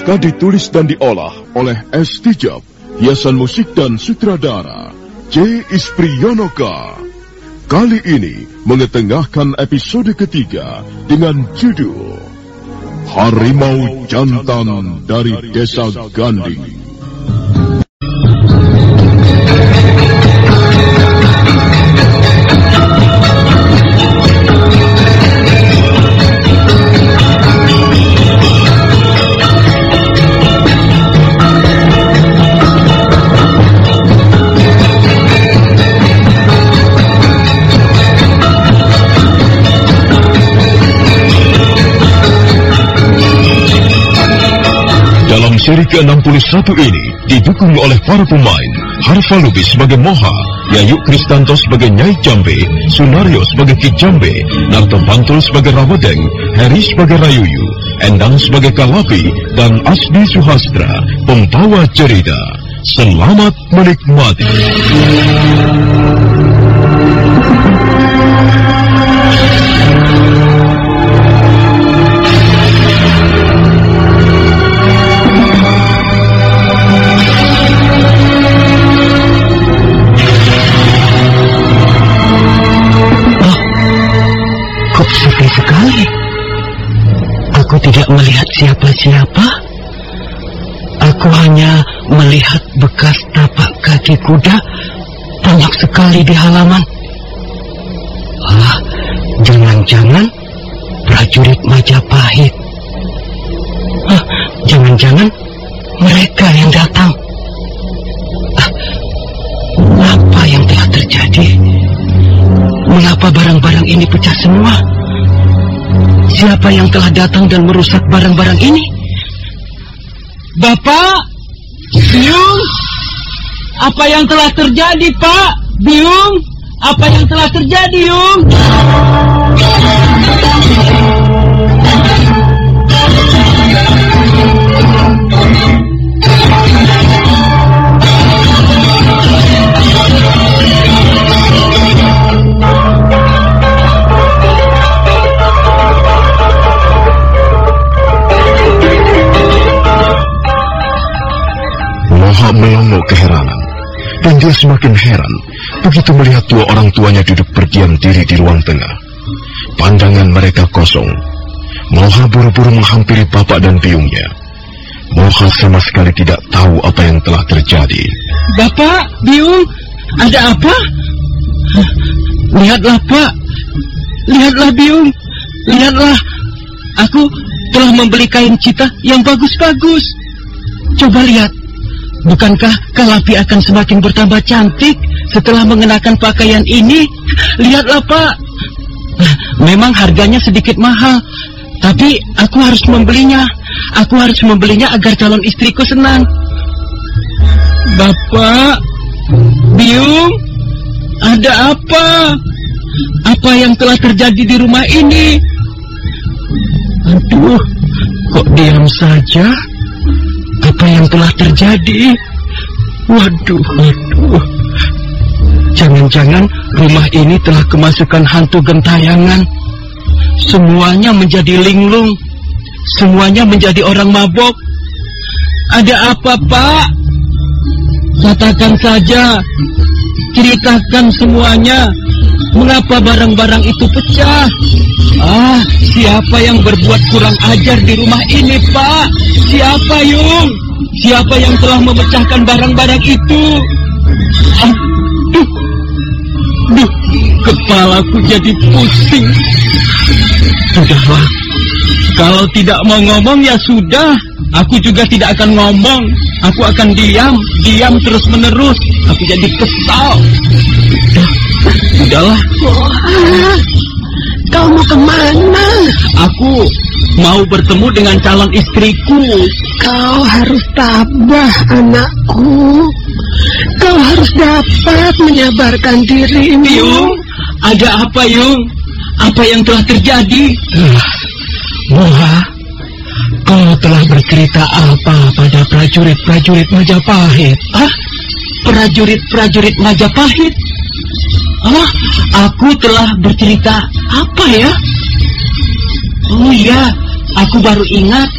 Naskah ditulis dan diolah oleh S. Tijab, hiasan musik dan sutradara C. Ispriyonoka. Kali ini mengetengahkan episode ketiga dengan judul Harimau Jantan dari Desa Ganding. Ke-61 ini didukung oleh para pemain Harfa Lubis sebagai Moha, Yayu Kristanto sebagai Nyai Jambe, Sunario sebagai Ki Jambe, Narto Bantul sebagai Rawadeng, Heri sebagai Rayuyu, Endang sebagai Kalapi, dan Asdi Suhastra, pembawa cerita. Selamat menikmati. Siapa-siapa. Aku hanya melihat bekas tapak kaki kuda banyak sekali di halaman. Ah, jangan-jangan prajurit Majapahit. Ah, jangan-jangan mereka yang datang. Ah, apa yang telah terjadi? Mengapa barang-barang ini pecah semua? Siapa yang telah datang dan merusak barang-barang ini? Bapak, Biung, apa yang telah terjadi, Pak? Biung, apa yang telah terjadi, Yung? Dia semakin heran begitu melihat dua orang tuanya duduk berdiam diri di ruang tengah. Pandangan mereka kosong. Moha buru-buru menghampiri bapak dan biungnya. Moha sama sekali tidak tahu apa yang telah terjadi. Bapak, Biung, ada apa? Lihatlah, Pak. Lihatlah, Biung. Lihatlah. Aku telah membeli kain cita yang bagus-bagus. Coba lihat. Bukankah Kalapi akan semakin bertambah cantik setelah mengenakan pakaian ini? Lihatlah, Pak. Memang harganya sedikit mahal, tapi aku harus membelinya. Aku harus membelinya agar calon istriku senang. Bapak, Biung, ada apa? Apa yang telah terjadi di rumah ini? Aduh, kok diam saja? Apa yang telah terjadi? Waduh, waduh. Jangan-jangan rumah ini telah kemasukan hantu gentayangan. Semuanya menjadi linglung. Semuanya menjadi orang mabok. Ada apa, Pak? Katakan saja. Ceritakan semuanya. Mengapa barang-barang itu pecah? Ah, siapa yang berbuat kurang ajar di rumah ini, Pak? Siapa, Yung? Siapa yang telah memecahkan barang-barang itu? Aduh, duh, kepalaku jadi pusing. Sudahlah, kalau tidak mau ngomong ya sudah. Aku juga tidak akan ngomong. Aku akan diam, diam terus menerus. Aku jadi kesal. Dah, Sudahlah, kau mau ke mana? aku mau bertemu dengan calon istriku. Kau harus tabah, anakku. Kau harus dapat menyabarkan dirimu. Yung, ada apa Yung? Apa yang telah terjadi? Moha, kau telah bercerita apa pada prajurit-prajurit Majapahit? Ah, prajurit-prajurit Majapahit. Ah, aku telah bercerita apa ya? Oh iya, aku baru ingat.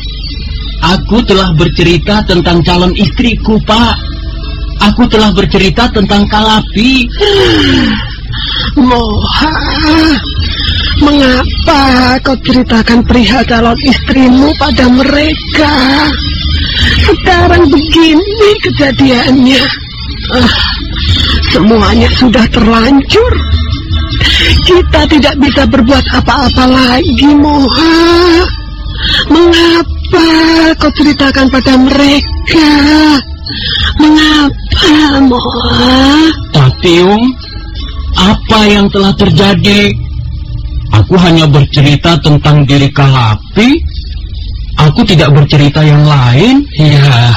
Aku telah bercerita tentang calon istriku, Pak. Aku telah bercerita tentang Kalapi. Moha, mengapa kau ceritakan perihal calon istrimu pada mereka? Sekarang begini kejadiannya. Ah, semuanya sudah terlanjur. Kita tidak bisa berbuat apa-apa lagi, Moha. Mengapa kau ceritakan pada mereka? Mengapa, Moha? Tapi, Yung, apa yang telah terjadi? Aku hanya bercerita tentang diri Kalapi. Aku tidak bercerita yang lain. Ya,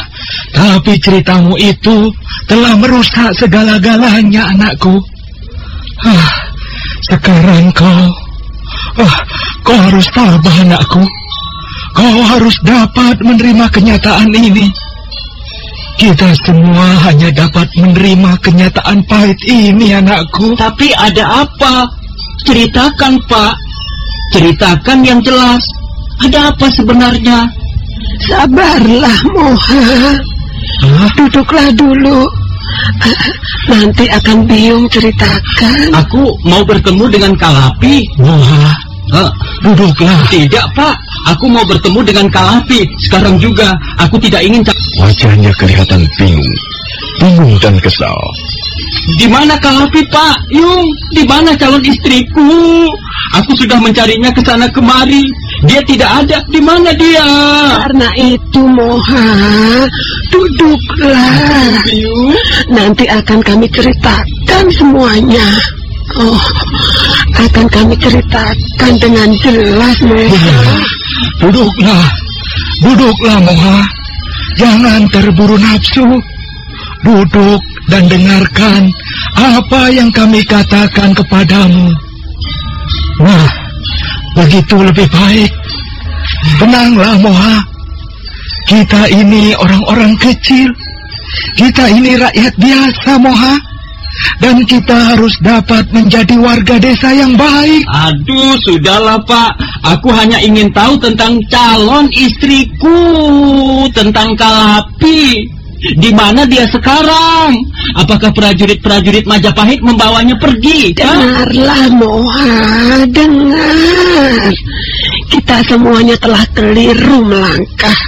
tapi ceritamu itu telah merusak segala-galanya, anakku. Ah, sekarang kau, ah, kau harus tabah, anakku. Kau harus dapat menerima kenyataan ini. Kita semua hanya dapat menerima kenyataan pahit ini, anakku. Tapi ada apa? Ceritakan, Pak. Ceritakan yang jelas. Ada apa sebenarnya? Sabarlah, Moha. Hah? Duduklah dulu. Nanti akan Biung ceritakan. Aku mau bertemu dengan Kalapi. Moha, Eh, duduklah. tidak, Pak. Aku mau bertemu dengan Kalapi. Sekarang juga. Aku tidak ingin... Wajahnya kelihatan bingung, bingung dan kesal. Di mana Kalapi, Pak? Yung, di mana calon istriku? Aku sudah mencarinya ke sana kemari. Dia tidak ada. Di mana dia? Karena itu, Moha, duduklah. Nanti akan kami ceritakan semuanya. Oh, akan kami ceritakan dengan jelas, Moha. Duduklah, duduklah Moha. Jangan terburu nafsu. Duduk dan dengarkan apa yang kami katakan kepadamu. Nah, begitu lebih baik. Tenanglah Moha. Kita ini orang-orang kecil. Kita ini rakyat biasa Moha. Dan kita harus dapat menjadi warga desa yang baik. Aduh, sudahlah Pak. Aku hanya ingin tahu tentang calon istriku, tentang Kalapi. Di mana dia sekarang? Apakah prajurit-prajurit Majapahit membawanya pergi? Dengarlah Moha, dengar. Kita semuanya telah keliru melangkah.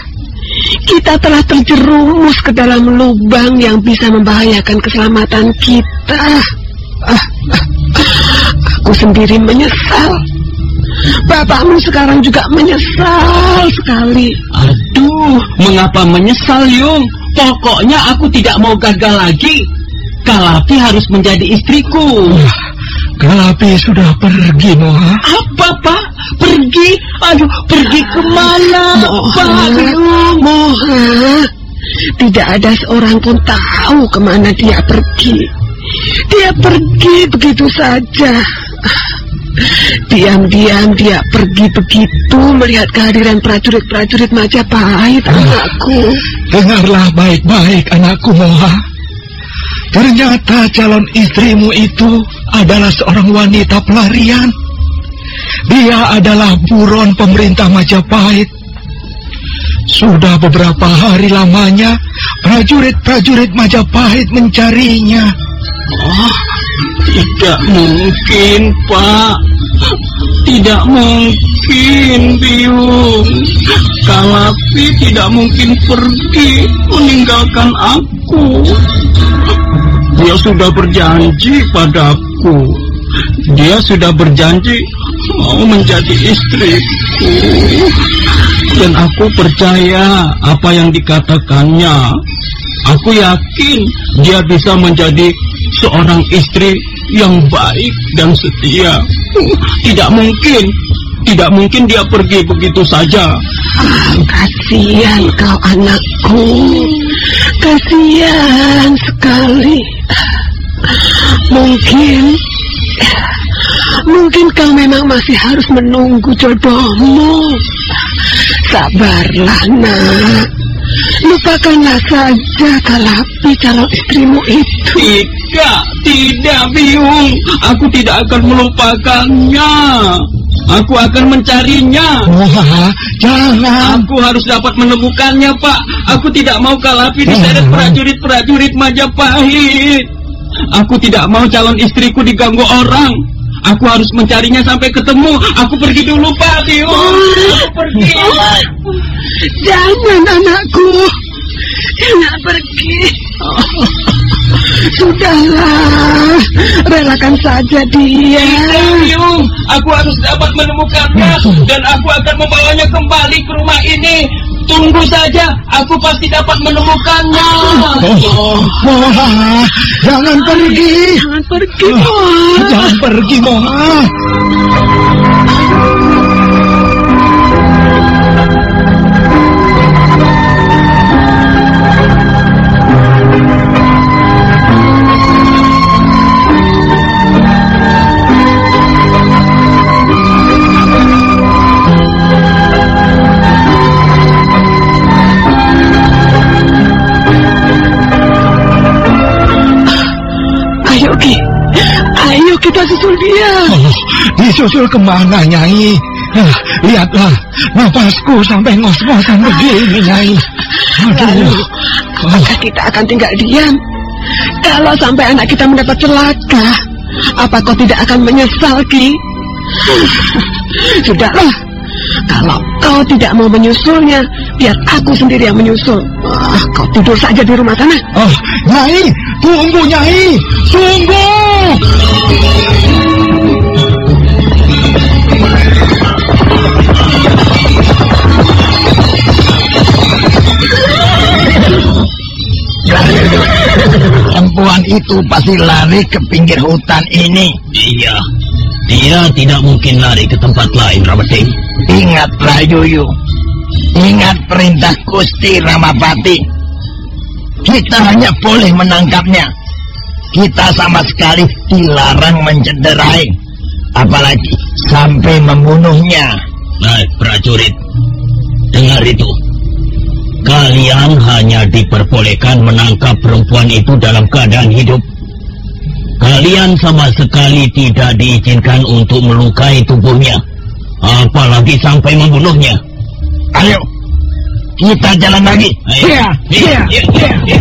Kita telah terjerumus ke dalam lubang yang bisa membahayakan keselamatan kita. Ah, ah, aku sendiri menyesal. Bapakmu sekarang juga menyesal sekali. Aduh, mengapa menyesal, Yung? Pokoknya aku tidak mau gagal lagi. Kalapi harus menjadi istriku. Kalapi sudah pergi, Moha. Apa, Pak? Pergi? Aduh, pergi ke mana, Pak? Moha, Moha. Tidak ada seorang pun tahu ke mana dia pergi. Dia pergi begitu saja. Diam-diam dia pergi begitu melihat kehadiran prajurit-prajurit Majapahit anakku. Dengarlah baik-baik anakku Moha. Ternyata calon istrimu itu adalah seorang wanita pelarian. Dia adalah buron pemerintah Majapahit. Sudah beberapa hari lamanya prajurit-prajurit Majapahit mencarinya. Oh, tidak mungkin, Pak. Tidak mungkin, Biung. Kalapi tidak mungkin pergi meninggalkan aku. Dia sudah berjanji padaku. Dia sudah berjanji mau menjadi istriku. Dan aku percaya apa yang dikatakannya. Aku yakin dia bisa menjadi seorang istri yang baik dan setia. Tidak mungkin, tidak mungkin dia pergi begitu saja. Ah, kasihan kau anakku. Kasihan sekali. Mungkin Mungkin kau memang masih harus menunggu jodohmu. Sabarlah, nak. Lupakanlah saja kalapi calon istrimu itu. Tidak, tidak, Biung. Aku tidak akan melupakannya. Aku akan mencarinya. Moha, jangan. Aku harus dapat menemukannya, Pak. Aku tidak mau kalapi diseret prajurit-prajurit Majapahit. Aku tidak mau calon istriku diganggu orang. Aku harus mencarinya sampai ketemu. Aku pergi dulu, Pak, Biung. Aku pergi. Jangan anakku. Jangan pergi. Sudahlah, relakan saja dia. Tidak, Biung. Aku harus dapat menemukannya dan aku akan membawanya kembali ke rumah ini. Tunggu saja, aku pasti dapat menemukannya. Oh, Moha, jangan pergi. Jangan pergi, Moha. Jangan pergi, Moha. Disusul ke mana, Nyai? Nah, lihatlah, napasku sampai ngos-ngosan begini, Nyai. Lalu, Aduh. apakah kita akan tinggal diam? Kalau sampai anak kita mendapat celaka, apa kau tidak akan menyesal, Ki? Sudahlah, kalau kau tidak mau menyusulnya, biar aku sendiri yang menyusul. Ah, kau tidur saja di rumah sana. Oh, Nyai, tunggu, Nyai. Tunggu. Perempuan itu pasti lari ke pinggir hutan ini. Iya, dia tidak mungkin lari ke tempat lain, Rawati. Ingatlah Yuyu. Ingat perintah Gusti Ramapati. Kita hanya boleh menangkapnya. Kita sama sekali dilarang mencederai. Apalagi sampai membunuhnya. Baik, prajurit. Dengar itu. Kalian hanya diperbolehkan menangkap perempuan itu dalam keadaan hidup. Kalian sama sekali tidak diizinkan untuk melukai tubuhnya. Apalagi sampai membunuhnya. Ayo, kita jalan lagi. Iya, iya, iya, iya.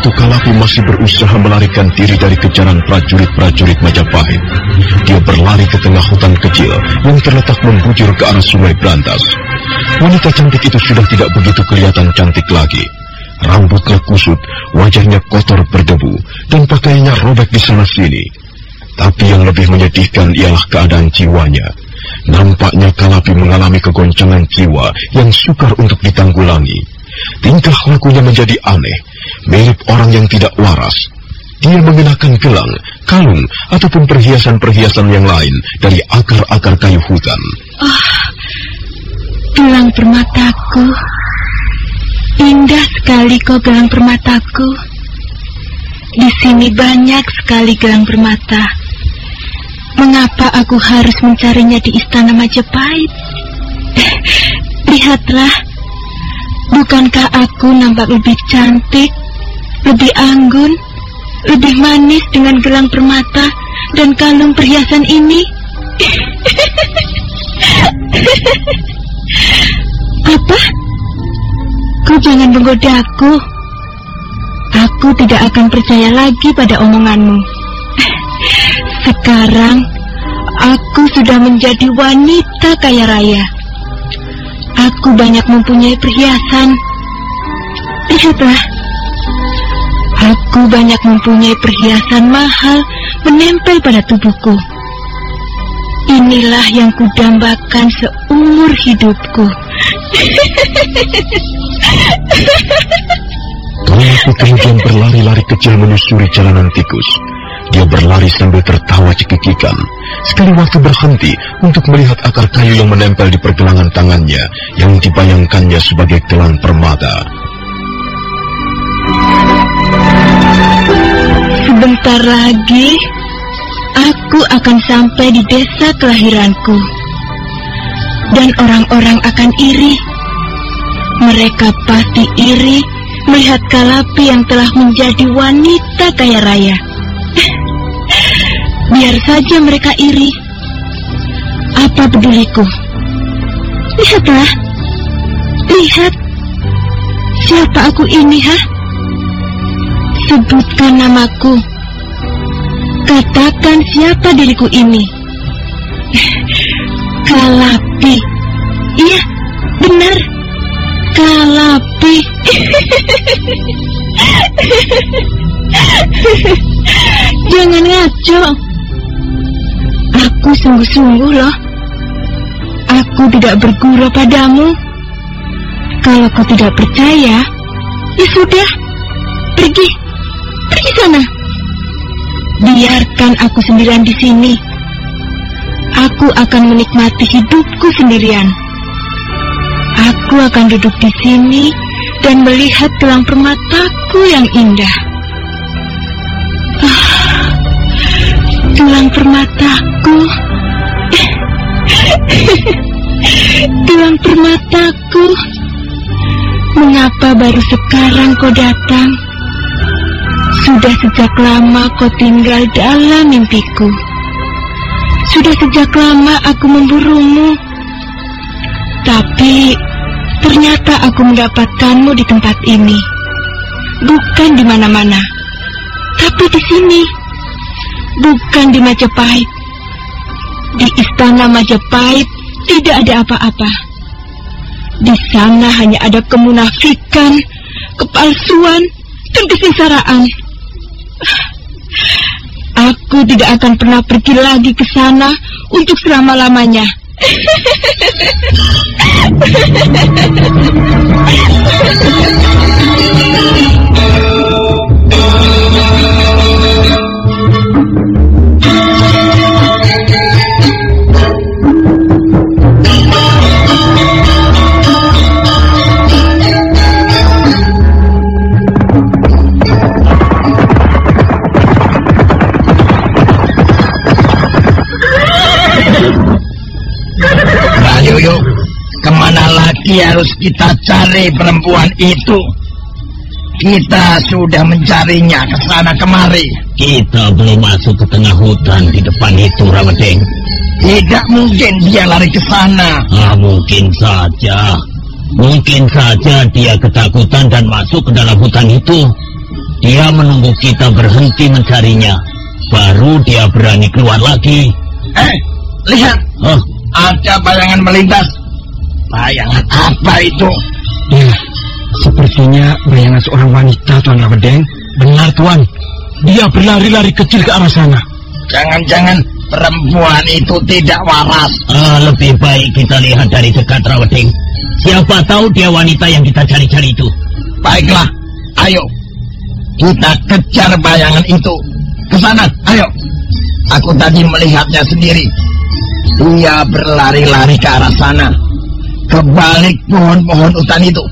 Itu Kalapi masih berusaha melarikan diri dari kejaran prajurit-prajurit Majapahit. Dia berlari ke tengah hutan kecil yang terletak membujur ke arah sungai Brantas. Wanita cantik itu sudah tidak begitu kelihatan cantik lagi. Rambutnya kusut, wajahnya kotor berdebu, dan pakaiannya robek di sana sini. Tapi yang lebih menyedihkan ialah keadaan jiwanya. Nampaknya Kalapi mengalami kegoncangan jiwa yang sukar untuk ditanggulangi. Tingkah lakunya menjadi aneh, mirip orang yang tidak waras. Dia mengenakan gelang, kalung, ataupun perhiasan-perhiasan yang lain dari akar-akar kayu hutan. Gelang permataku. Indah sekali kau gelang permataku. Di sini banyak sekali gelang permata. Mengapa aku harus mencarinya di istana Majapahit? Lihatlah, bukankah aku nampak lebih cantik, lebih anggun, lebih manis dengan gelang permata dan kalung perhiasan ini? Apa? Kau jangan menggoda aku. Aku tidak akan percaya lagi pada omonganmu. Sekarang aku sudah menjadi wanita kaya raya. Aku banyak mempunyai perhiasan. Lihatlah. Aku banyak mempunyai perhiasan mahal menempel pada tubuhku. Inilah yang kudambakan seumur hidupku. Kalapi kemudian berlari-lari kecil menyusuri jalanan tikus. Dia berlari sambil tertawa cekikikan. Sekali waktu berhenti untuk melihat akar kayu yang menempel di pergelangan tangannya yang dibayangkannya sebagai gelang permata. Sebentar lagi aku akan sampai di desa kelahiranku. Dan orang-orang akan iri. Mereka pasti iri melihat Kalapi yang telah menjadi wanita kaya raya. Biar saja mereka iri. Apa peduliku? Lihatlah. Lihat. Siapa aku ini, hah? Sebutkan namaku. Katakan siapa diriku ini. Kalapi. Iya, benar. Kalapi. Jangan ngaco. Aku sungguh-sungguh loh. Aku tidak bergurau padamu. Kalau kau tidak percaya, ya sudah. Pergi. Pergi sana. Biarkan aku sendirian di sini. Aku akan menikmati hidupku sendirian. Aku akan duduk di sini dan melihat gelang permataku yang indah. Gelang permataku. gelang permataku. Mengapa baru sekarang kau datang? Sudah sejak lama kau tinggal dalam mimpiku. Sudah sejak lama aku memburumu. Tapi ternyata aku mendapatkanmu di tempat ini. Bukan di mana-mana. Tapi di sini. Bukan di Majapahit. Di istana Majapahit tidak ada apa-apa. Di sana hanya ada kemunafikan, kepalsuan, dan kesengsaraan. Aku tidak akan pernah pergi lagi ke sana untuk selama-lamanya. Rayoyo, ke mana lagi harus kita cari perempuan itu? Kita sudah mencarinya ke sana kemari. Kita belum masuk ke tengah hutan di depan itu, Rawedeng. Tidak mungkin dia lari ke sana. Ah, mungkin saja. Mungkin saja dia ketakutan dan masuk ke dalam hutan itu. Dia menunggu kita berhenti mencarinya. Baru dia berani keluar lagi. Eh, lihat. Oh, Ada bayangan melintas. Bayangan apa itu? Ya, sepertinya bayangan seorang wanita, Tuan Rawedeng. Benar, Tuan. Dia berlari-lari kecil ke arah sana. Jangan-jangan perempuan itu tidak waras. ah, lebih baik kita lihat dari dekat, Rawedeng. Siapa tahu dia wanita yang kita cari-cari itu. Baiklah, ayo. Kita kejar bayangan itu. Ke sana, ayo. Aku tadi melihatnya sendiri. Dia berlari-lari ke arah sana. Ke balik pohon-pohon hutan itu.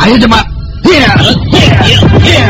Ayo cepat. Iya. Iya. Iya.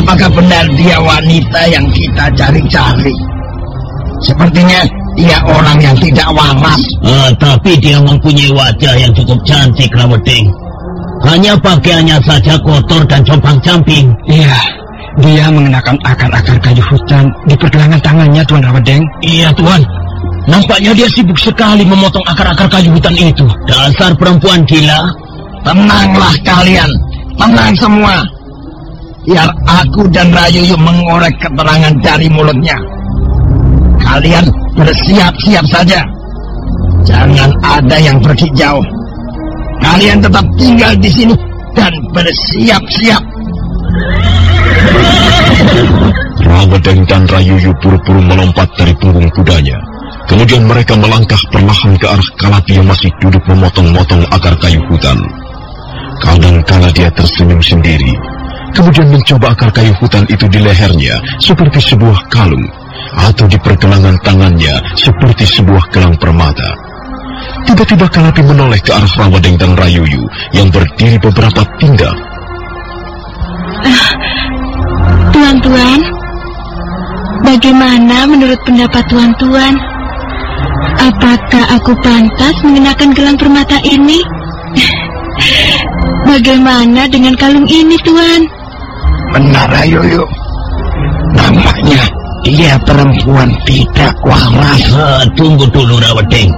Apakah benar dia wanita yang kita cari-cari. Sepertinya dia orang yang tidak waras. Ah, tapi dia mempunyai wajah yang cukup cantik, Rawedeng. Hanya pakaiannya saja kotor dan compang-camping. Iya, dia mengenakan akar-akar kayu hutan di pergelangan tangannya, Tuan Rawedeng. Iya, Tuan. Nampaknya dia sibuk sekali memotong akar-akar kayu hutan itu. Dasar perempuan gila. Tenanglah kalian, tenang semua. Biar aku dan Rayuyu mengorek keterangan dari mulutnya. Kalian bersiap-siap saja. Jangan ada yang pergi jauh. Kalian tetap tinggal di sini dan bersiap-siap. Rawedeng dan Rayuyu buru-buru melompat dari punggung kudanya. Kemudian mereka melangkah perlahan ke arah Kalapi yang masih duduk memotong-motong akar kayu hutan. Kadang-kala dia tersenyum sendiri, kemudian mencoba akar kayu hutan itu di lehernya seperti sebuah kalung, atau di pergelangan tangannya seperti sebuah gelang permata. Tiba-tiba Kalapi menoleh ke arah Rawadeng dan Rayuyu yang berdiri beberapa tindak. Tuan-tuan, bagaimana menurut pendapat tuan-tuan? Apakah aku pantas mengenakan gelang permata ini? Bagaimana dengan kalung ini, Tuan? Benar, Rayuyu. Nampaknya dia perempuan tidak waras. Tunggu dulu, Rawedeng.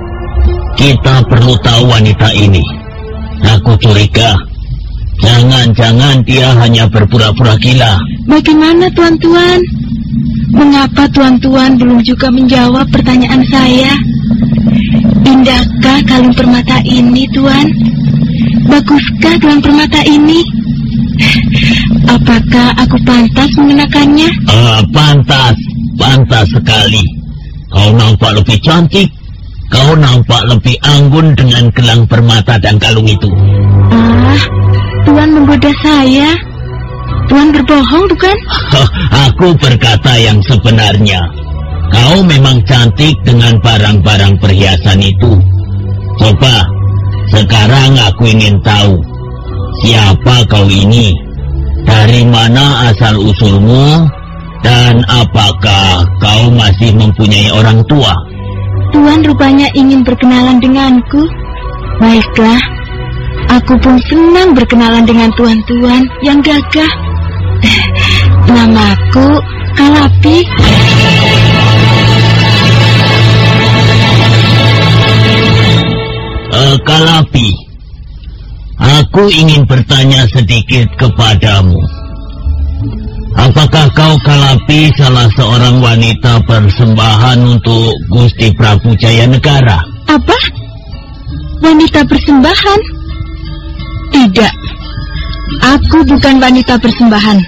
Kita perlu tahu wanita ini. Aku curiga. Jangan-jangan dia hanya berpura-pura gila. Bagaimana, tuan-tuan? Mengapa tuan-tuan belum juga menjawab pertanyaan saya? Indahkah kalung permata ini, Tuan? Baguskah gelang permata ini? Apakah aku pantas mengenakannya? Ah, pantas. Pantas sekali. Kau nampak lebih cantik. Kau nampak lebih anggun dengan gelang permata dan kalung itu. Ah, Tuan menggoda saya. Tuan berbohong, bukan? Aku berkata yang sebenarnya. Kau memang cantik dengan barang-barang perhiasan itu. Coba, sekarang aku ingin tahu. Siapa kau ini? Dari mana asal-usulmu? Dan apakah kau masih mempunyai orang tua? Tuan rupanya ingin berkenalan denganku. Baiklah, aku pun senang berkenalan dengan tuan-tuan yang gagah. Namaku Kalapi. Eh, Kalapi, aku ingin bertanya sedikit kepadamu. Apakah kau Kalapi salah seorang wanita persembahan untuk Gusti Prabu Jaya Negara? Apa? Wanita persembahan? Tidak. Aku bukan wanita persembahan.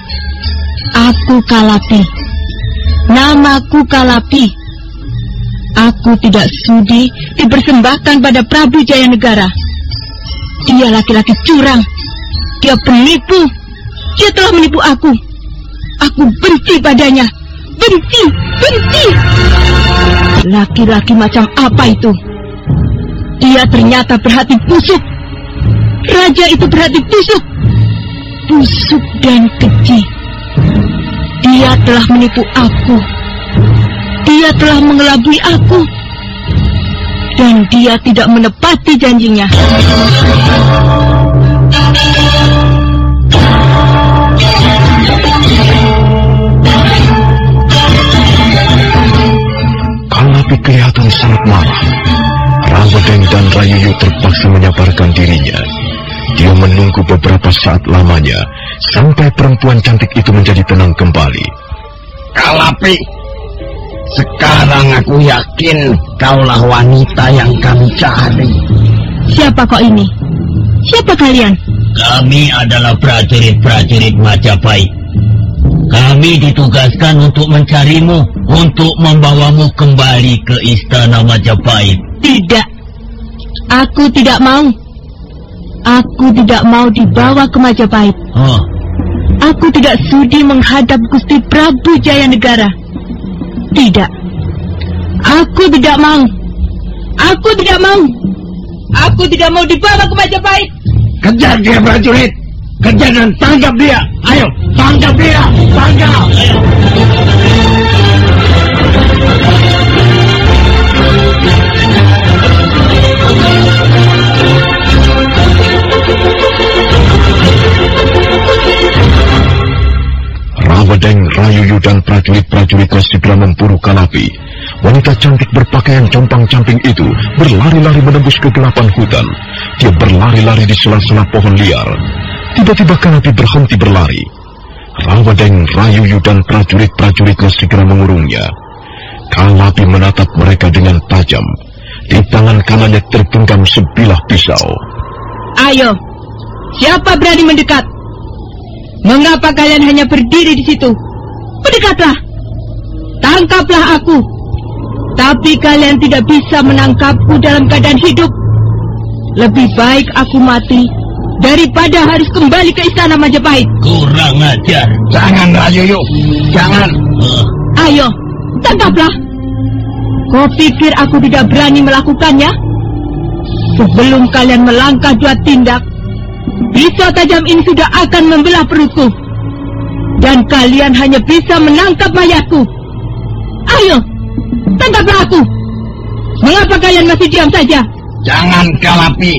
Aku Kalapi. Namaku Kalapi. Aku tidak sudi dipersembahkan pada Prabu Jaya Negara. Dia laki-laki curang. Dia penipu. Dia telah menipu aku. Aku benci padanya. Benci, benci. Laki-laki macam apa itu? Dia ternyata berhati busuk. Raja itu berhati busuk. Busuk dan keji. Dia telah menipu aku. Dia telah mengelabui aku. Dan dia tidak menepati janjinya. Kalapi kelihatan sangat marah. Rawadeng dan Rayuyu terpaksa menyabarkan dirinya. Dia menunggu beberapa saat lamanya sampai perempuan cantik itu menjadi tenang kembali. Kalapi, sekarang aku yakin kaulah wanita yang kami cari. Siapa kau ini? Siapa kalian? Kami adalah prajurit-prajurit Majapahit. Kami ditugaskan untuk mencarimu, untuk membawamu kembali ke istana Majapahit. Tidak. Aku tidak mau. Aku tidak mau dibawa ke Majapahit. Oh, Aku tidak sudi menghadap Gusti Prabu Jaya Negara. Tidak. Aku tidak mau. Aku tidak mau. Aku tidak mau dibawa ke Majapahit. Kejar dia prajurit. Kejar dan tangkap dia. Ayo, tangkap dia. Tangkap. Rawadeng, Rayuyu dan prajurit-prajuritnya segera memburu Kalapi. Wanita cantik berpakaian compang-camping itu berlari-lari menembus kegelapan hutan. Dia berlari-lari di sela-sela pohon liar. Tiba-tiba Kalapi berhenti berlari. Rawadeng, Rayuyu dan prajurit-prajuritnya segera mengurungnya. Kalapi menatap mereka dengan tajam. Di tangan kanannya tergenggam sebilah pisau. Ayo. Siapa berani mendekat? Mengapa kalian hanya berdiri di situ? Mendekatlah. Tangkaplah aku. Tapi kalian tidak bisa menangkapku dalam keadaan hidup. Lebih baik aku mati daripada harus kembali ke istana Majapahit. kurang ajar. Jangan Rayuyu. Jangan. Ayo, tangkaplah. Kau pikir aku tidak berani melakukannya? Sebelum kalian melangkah dua tindak, pisau tajam ini sudah akan membelah perutku. Dan kalian hanya bisa menangkap mayatku. Ayo, tangkaplah aku. Mengapa kalian masih diam saja? Jangan Kalapi.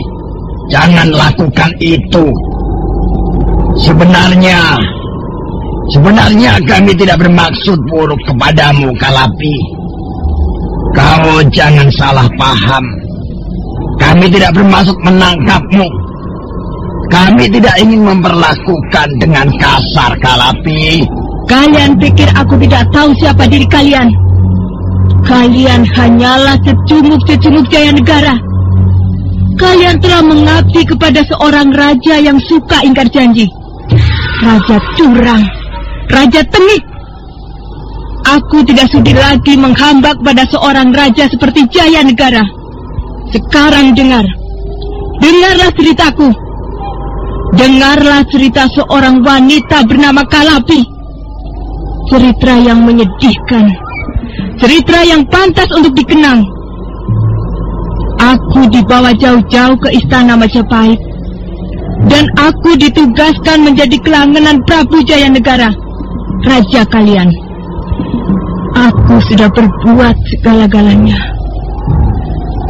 Jangan lakukan itu. Sebenarnya, sebenarnya kami tidak bermaksud buruk kepadamu, Kalapi. Kau jangan salah paham. Kami tidak bermaksud menangkapmu. Kami tidak ingin memperlakukan dengan kasar, Kalapi. Kalian pikir aku tidak tahu siapa diri kalian? Kalian hanyalah secunguk-secunguk jaya negara. Kalian telah mengabdi kepada seorang raja yang suka ingkar janji. Raja curang. Raja tengik. Aku tidak sudi lagi menghambak pada seorang raja seperti Jaya Negara. Sekarang dengar. Dengarlah ceritaku. Dengarlah cerita seorang wanita bernama Kalapi. Cerita yang menyedihkan. Cerita yang pantas untuk dikenang. Aku dibawa jauh-jauh ke istana Majapahit. Dan aku ditugaskan menjadi kelangenan Prabu Jaya Negara. Raja kalian. Aku sudah berbuat segala-galanya.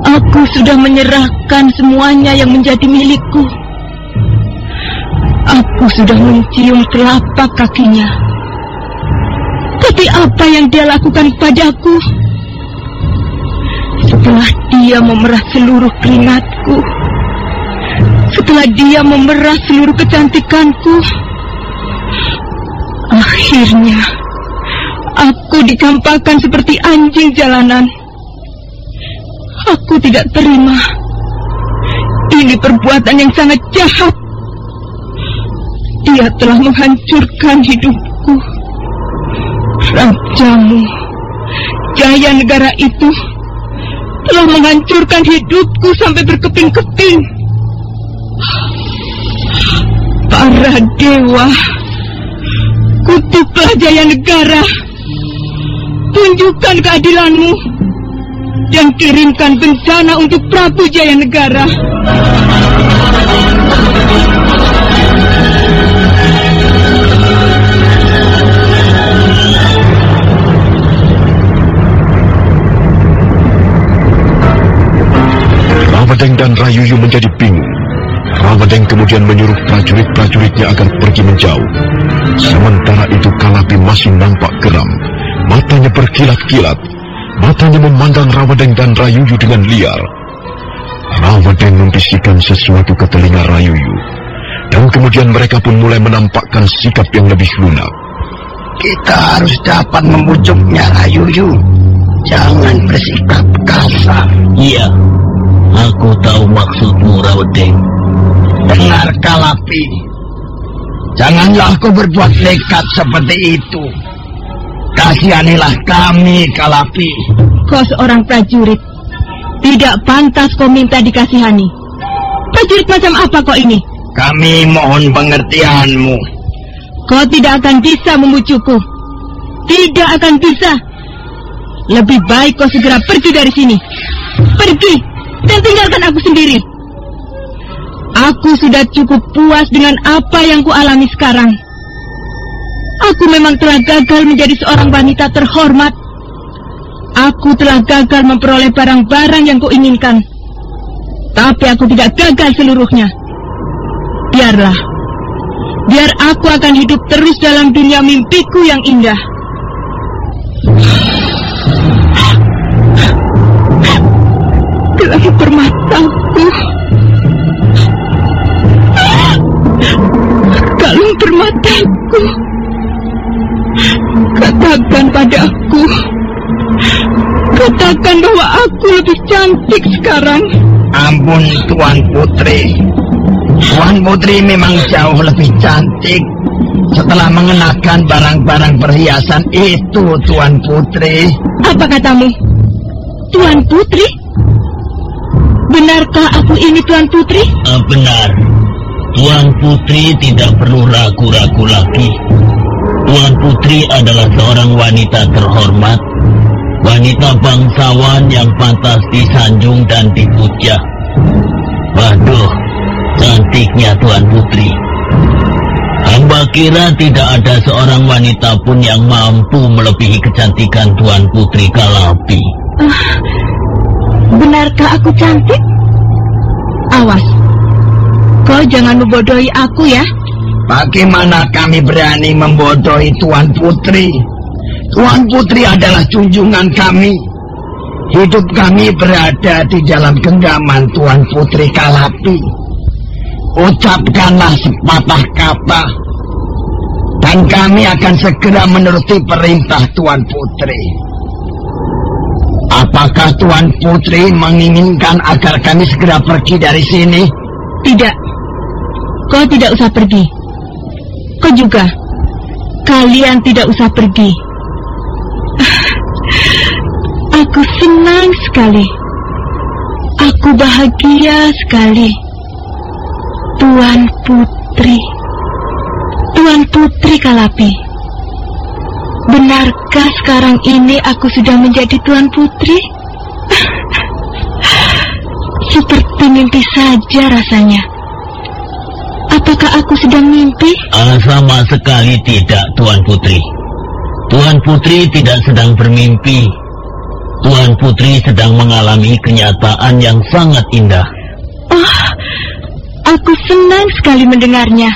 Aku sudah menyerahkan semuanya yang menjadi milikku. Aku sudah mencium telapak kakinya. Tapi apa yang dia lakukan padaku? Setelah dia memerah seluruh keringatku, setelah dia memerah seluruh kecantikanku, akhirnya aku dicampakkan seperti anjing jalanan. Aku tidak terima. Ini perbuatan yang sangat jahat. Dia telah menghancurkan hidupku. Rajamu, jaya negara itu telah menghancurkan hidupku sampai berkeping-keping. Para dewa, kutuklah jaya negara. Tunjukkan keadilanmu dan kirimkan bencana untuk Prabu Jaya Negara. Menjadi bingung. Ramadeng kemudian menyuruh prajurit-prajuritnya agar pergi menjauh. Sementara itu Kalapi masih nampak geram. Matanya berkilat-kilat. Matanya memandang Ramadeng dan Rayuyu dengan liar. Ramadeng membisikkan sesuatu ke telinga Rayuyu. Dan kemudian mereka pun mulai menampakkan sikap yang lebih lunak. Kita harus dapat membujuknya Rayuyu. Jangan bersikap kasar. Iya, aku tahu maksudmu, Rawadeng. Dengar Kalapi. Janganlah kau berbuat nekat seperti itu. Kasihanilah kami, Kalapi. Kau seorang prajurit. Tidak pantas kau minta dikasihani. Prajurit macam apa kau ini? Kami mohon pengertianmu. Kau tidak akan bisa membujukku. Tidak akan bisa. Lebih baik kau segera pergi dari sini. Pergi dan tinggalkan aku sendiri. Aku sudah cukup puas dengan apa yang kualami sekarang. Aku memang telah gagal menjadi seorang wanita terhormat. Aku telah gagal memperoleh barang-barang yang kuinginkan. Tapi aku tidak gagal seluruhnya. Biarlah. Biar aku akan hidup terus dalam dunia mimpiku yang indah. Gelang permataku. Kalung permataku. Katakan padaku. Katakan bahwa aku lebih cantik sekarang. Ampun, Tuan Putri. Tuan Putri memang jauh lebih cantik setelah mengenakan barang-barang perhiasan itu, Tuan Putri. Apa katamu? Tuan Putri? Benarkah aku ini Tuan Putri? Uh, benar. Tuan Putri tidak perlu ragu-ragu lagi. Tuan Putri adalah seorang wanita terhormat, wanita bangsawan yang pantas disanjung dan dipuja. Waduh, cantiknya Tuan Putri. Hamba kira tidak ada seorang wanita pun yang mampu melebihi kecantikan Tuan Putri Kalapi. Uh, benarkah aku cantik? Awas, kau jangan membodohi aku ya. Bagaimana kami berani membodohi Tuan Putri? Tuan Putri adalah junjungan kami. Hidup kami berada di dalam genggaman Tuan Putri Kalapi. Ucapkanlah sepatah kata. Dan kami akan segera menuruti perintah Tuan Putri. Apakah Tuan Putri menginginkan agar kami segera pergi dari sini? Tidak. Kau tidak usah pergi. Kau juga. Kalian tidak usah pergi. Aku senang sekali. Aku bahagia sekali. Tuan Putri. Tuan Putri Kalapi. Benarkah sekarang ini aku sudah menjadi Tuan Putri? Seperti mimpi saja rasanya. Apakah aku sedang mimpi? Ah, sama sekali tidak, Tuan Putri. Tuan Putri tidak sedang bermimpi. Tuan Putri sedang mengalami kenyataan yang sangat indah. Oh, aku senang sekali mendengarnya.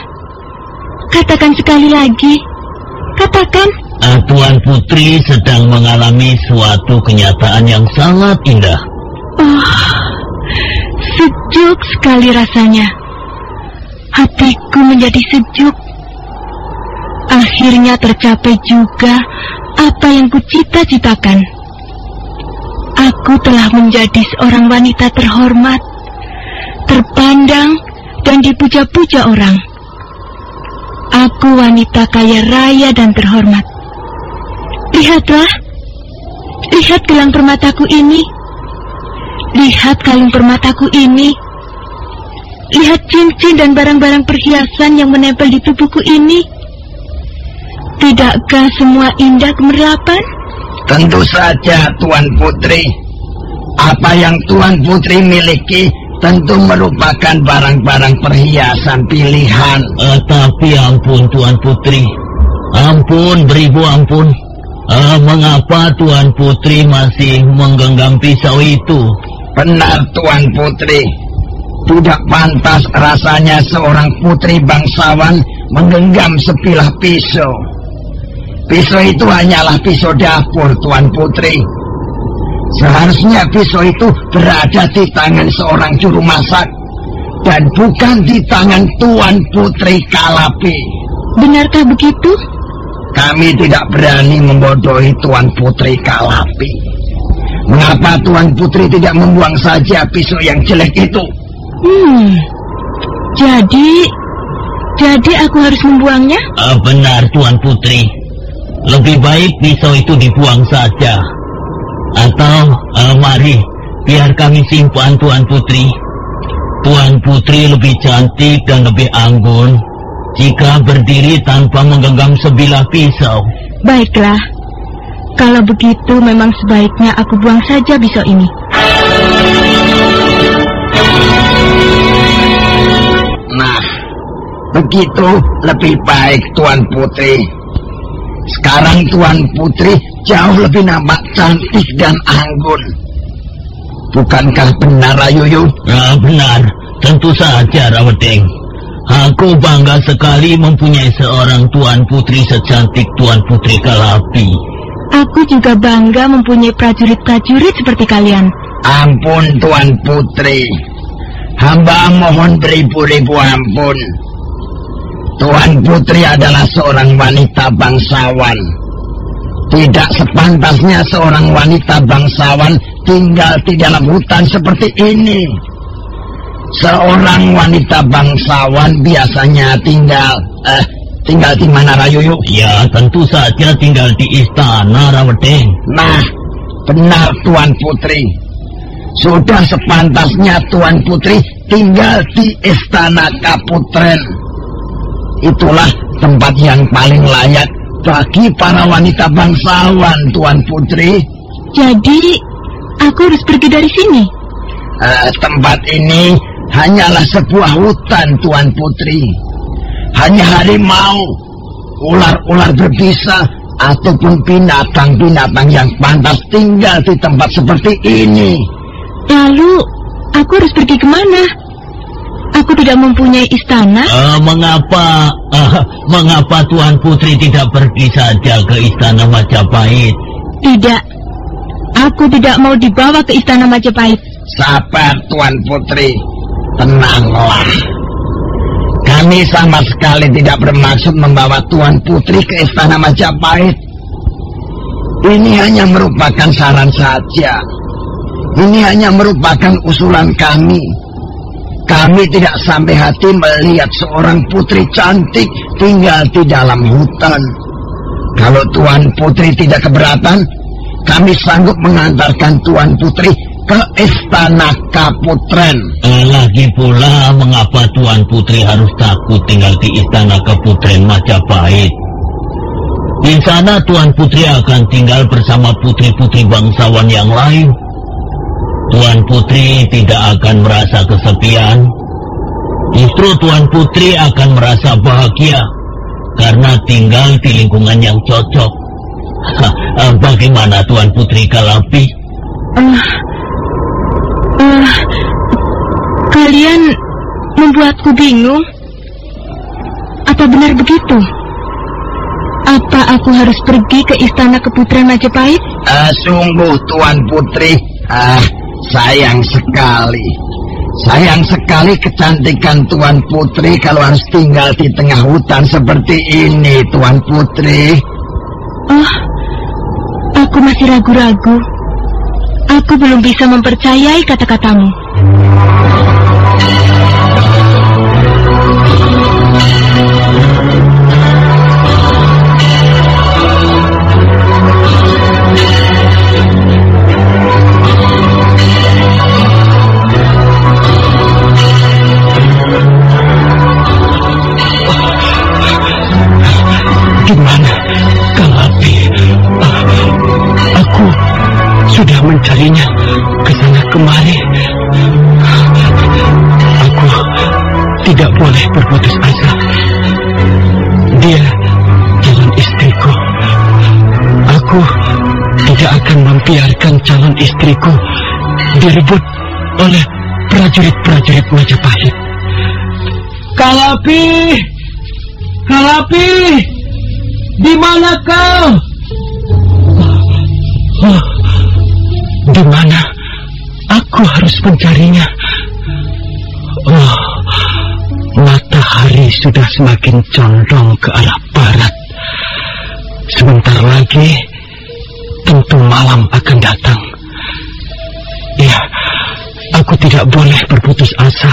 Katakan sekali lagi. Katakan. Ah, Tuan Putri sedang mengalami suatu kenyataan yang sangat indah. Oh, sejuk sekali rasanya. Hatiku menjadi sejuk. Akhirnya tercapai juga apa yang kucita-citakan. Aku telah menjadi seorang wanita terhormat, terpandang, dan dipuja-puja orang. Aku wanita kaya raya dan terhormat. Lihatlah, lihat gelang permataku ini. Lihat kalung permataku ini. Lihat cincin dan barang-barang perhiasan yang menempel di tubuhku ini. Tidakkah semua indah gemerlapan? Tentu saja, Tuan Putri. Apa yang Tuan Putri miliki tentu merupakan barang-barang perhiasan pilihan. Uh, tapi ampun, Tuan Putri. Ampun, beribu ampun. Uh, mengapa Tuan Putri masih menggenggam pisau itu? Benar, Tuan Putri. Tidak pantas rasanya seorang putri bangsawan menggenggam sepilah pisau. Pisau itu hanyalah pisau dapur, Tuan Putri. Seharusnya pisau itu berada di tangan seorang juru masak dan bukan di tangan Tuan Putri Kalapi. Benarkah begitu? Kami tidak berani membodohi Tuan Putri Kalapi. Mengapa Tuan Putri tidak membuang saja pisau yang jelek itu? Hmm, jadi, jadi aku harus membuangnya? Uh, benar, Tuan Putri. Lebih baik pisau itu dibuang saja. Atau, uh, mari, biar kami simpan Tuan Putri. Tuan Putri lebih cantik dan lebih anggun jika berdiri tanpa menggenggam sebilah pisau. Baiklah, kalau begitu memang sebaiknya aku buang saja pisau ini. Nah, begitu lebih baik Tuan Putri. Sekarang Tuan Putri jauh lebih nampak cantik dan anggun. Bukankah benar, Ayuyu? Ya, benar. Tentu saja, Rawedeng. Aku bangga sekali mempunyai seorang Tuan Putri secantik Tuan Putri Kalapi. Aku juga bangga mempunyai prajurit-prajurit seperti kalian. Ampun, Tuan Putri. Hamba mohon beribu-ribu ampun. Tuan Putri adalah seorang wanita bangsawan. Tidak sepantasnya seorang wanita bangsawan tinggal di dalam hutan seperti ini. Seorang wanita bangsawan biasanya tinggal eh tinggal di mana Rayuyu? Ya, tentu saja tinggal di istana Rawedeng. Nah, benar Tuan Putri. Sudah sepantasnya Tuan Putri tinggal di istana Kaputren. Itulah tempat yang paling layak bagi para wanita bangsawan, Tuan Putri. Jadi, aku harus pergi dari sini? Uh, tempat ini hanyalah sebuah hutan, Tuan Putri. Hanya harimau, ular-ular berbisa, ataupun binatang-binatang yang pantas tinggal di tempat seperti ini. Lalu, aku harus pergi ke mana? Aku tidak mempunyai istana. Uh, mengapa, uh, mengapa Tuan Putri tidak pergi saja ke istana Majapahit? Tidak, aku tidak mau dibawa ke istana Majapahit. Sabar Tuan Putri, tenanglah. Kami sama sekali tidak bermaksud membawa Tuan Putri ke istana Majapahit. Ini hanya merupakan saran saja. Ini hanya merupakan usulan kami. Kami tidak sampai hati melihat seorang putri cantik tinggal di dalam hutan. Kalau Tuan Putri tidak keberatan, kami sanggup mengantarkan Tuan Putri ke Istana Kaputren. Eh, lagi pula, mengapa Tuan Putri harus takut tinggal di Istana Kaputren Majapahit? Di sana Tuan Putri akan tinggal bersama putri-putri bangsawan yang lain. Tuan Putri tidak akan merasa kesepian. Justru Tuan Putri akan merasa bahagia karena tinggal di lingkungan yang cocok. Bagaimana Tuan Putri Kalapi? Uh, uh, kalian membuatku bingung. Apa benar begitu? Apa aku harus pergi ke istana keputren Majapahit? Uh, sungguh Tuan Putri, ah, uh, sayang sekali. Sayang sekali kecantikan Tuan Putri kalau harus tinggal di tengah hutan seperti ini, Tuan Putri. Oh, aku masih ragu-ragu. Aku belum bisa mempercayai kata-katamu. Sudah mencarinya ke sana kemari. Aku tidak boleh berputus asa. Dia calon istriku. Aku tidak akan membiarkan calon istriku direbut oleh prajurit-prajurit Majapahit. Kalapi! Kalapi! Di mana kau? Oh, di mana aku harus mencarinya? Oh, matahari sudah semakin condong ke arah barat. Sebentar lagi, tentu malam akan datang. Ya, aku tidak boleh berputus asa.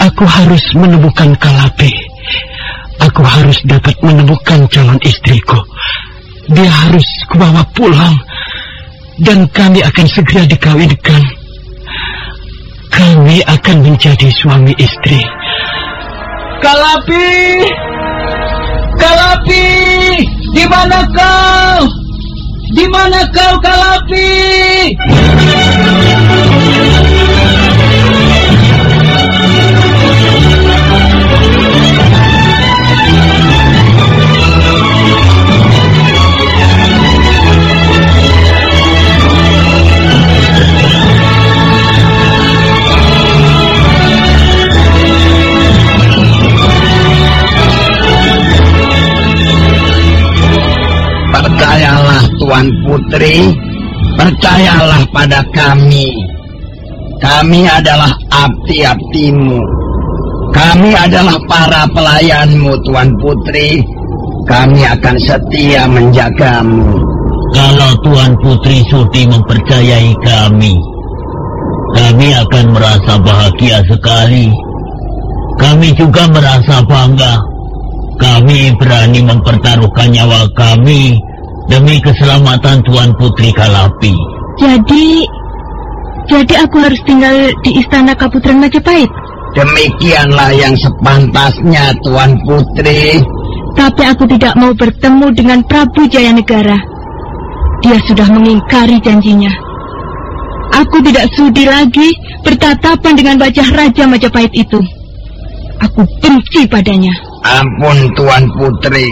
Aku harus menemukan Kalapi. Aku harus dapat menemukan calon istriku. Dia harus kubawa pulang. Dan kami akan segera dikawinkan. Kami akan menjadi suami istri. Kalapi! Kalapi! Di mana kau? Di mana kau, Kalapi? Tuan Putri, percayalah pada kami. Kami adalah abdi-abdimu. Kami adalah para pelayanmu Tuan Putri. Kami akan setia menjagamu. Kalau Tuan Putri Sudi mempercayai kami, kami akan merasa bahagia sekali. Kami juga merasa bangga. Kami berani mempertaruhkan nyawa kami demi keselamatan Tuan Putri Kalapi. Jadi, jadi aku harus tinggal di istana Kaputren Majapahit. Demikianlah yang sepantasnya Tuan Putri. Tapi aku tidak mau bertemu dengan Prabu Jayanegara. Dia sudah mengingkari janjinya. Aku tidak sudi lagi bertatapan dengan wajah Raja Majapahit itu. Aku benci padanya. Ampun Tuan Putri.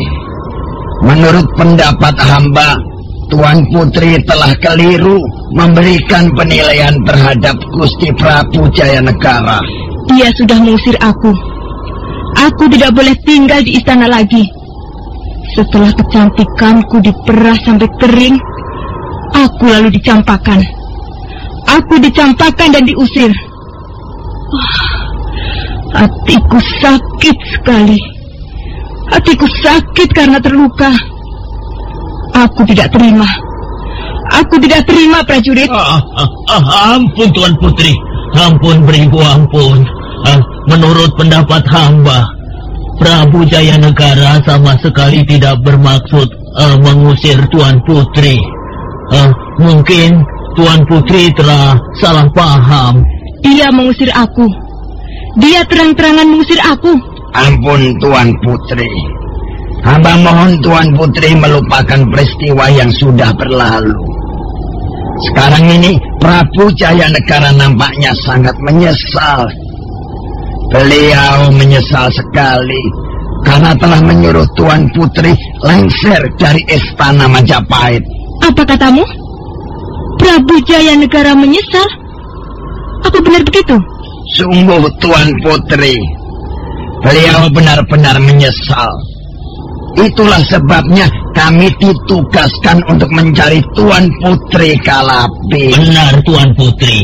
Menurut pendapat hamba, Tuan Putri telah keliru memberikan penilaian terhadap Gusti Prabu Jayanegara. Dia sudah mengusir aku. Aku tidak boleh tinggal di istana lagi. Setelah kecantikanku diperas sampai kering, aku lalu dicampakkan. Aku dicampakkan dan diusir. Ah, hatiku sakit sekali. Hatiku sakit karena terluka. Aku tidak terima. Aku tidak terima, prajurit. Ah, ah, ah, ampun, Tuan Putri. Ampun, beribu ampun. Ah, menurut pendapat hamba, Prabu Jayanegara sama sekali tidak bermaksud ah, mengusir Tuan Putri. Ah, mungkin Tuan Putri telah salah paham. Dia mengusir aku. Dia terang-terangan mengusir aku. Ampun Tuan Putri. Hamba mohon Tuan Putri melupakan peristiwa yang sudah berlalu. Sekarang ini Prabu Jayanegara nampaknya sangat menyesal. Beliau menyesal sekali karena telah menyuruh Tuan Putri lengser dari istana Majapahit. Apa katamu? Prabu Jayanegara menyesal? Apa benar begitu? Sungguh Tuan Putri, beliau benar-benar menyesal. Itulah sebabnya kami ditugaskan untuk mencari Tuan Putri Kalapi. Benar, Tuan Putri.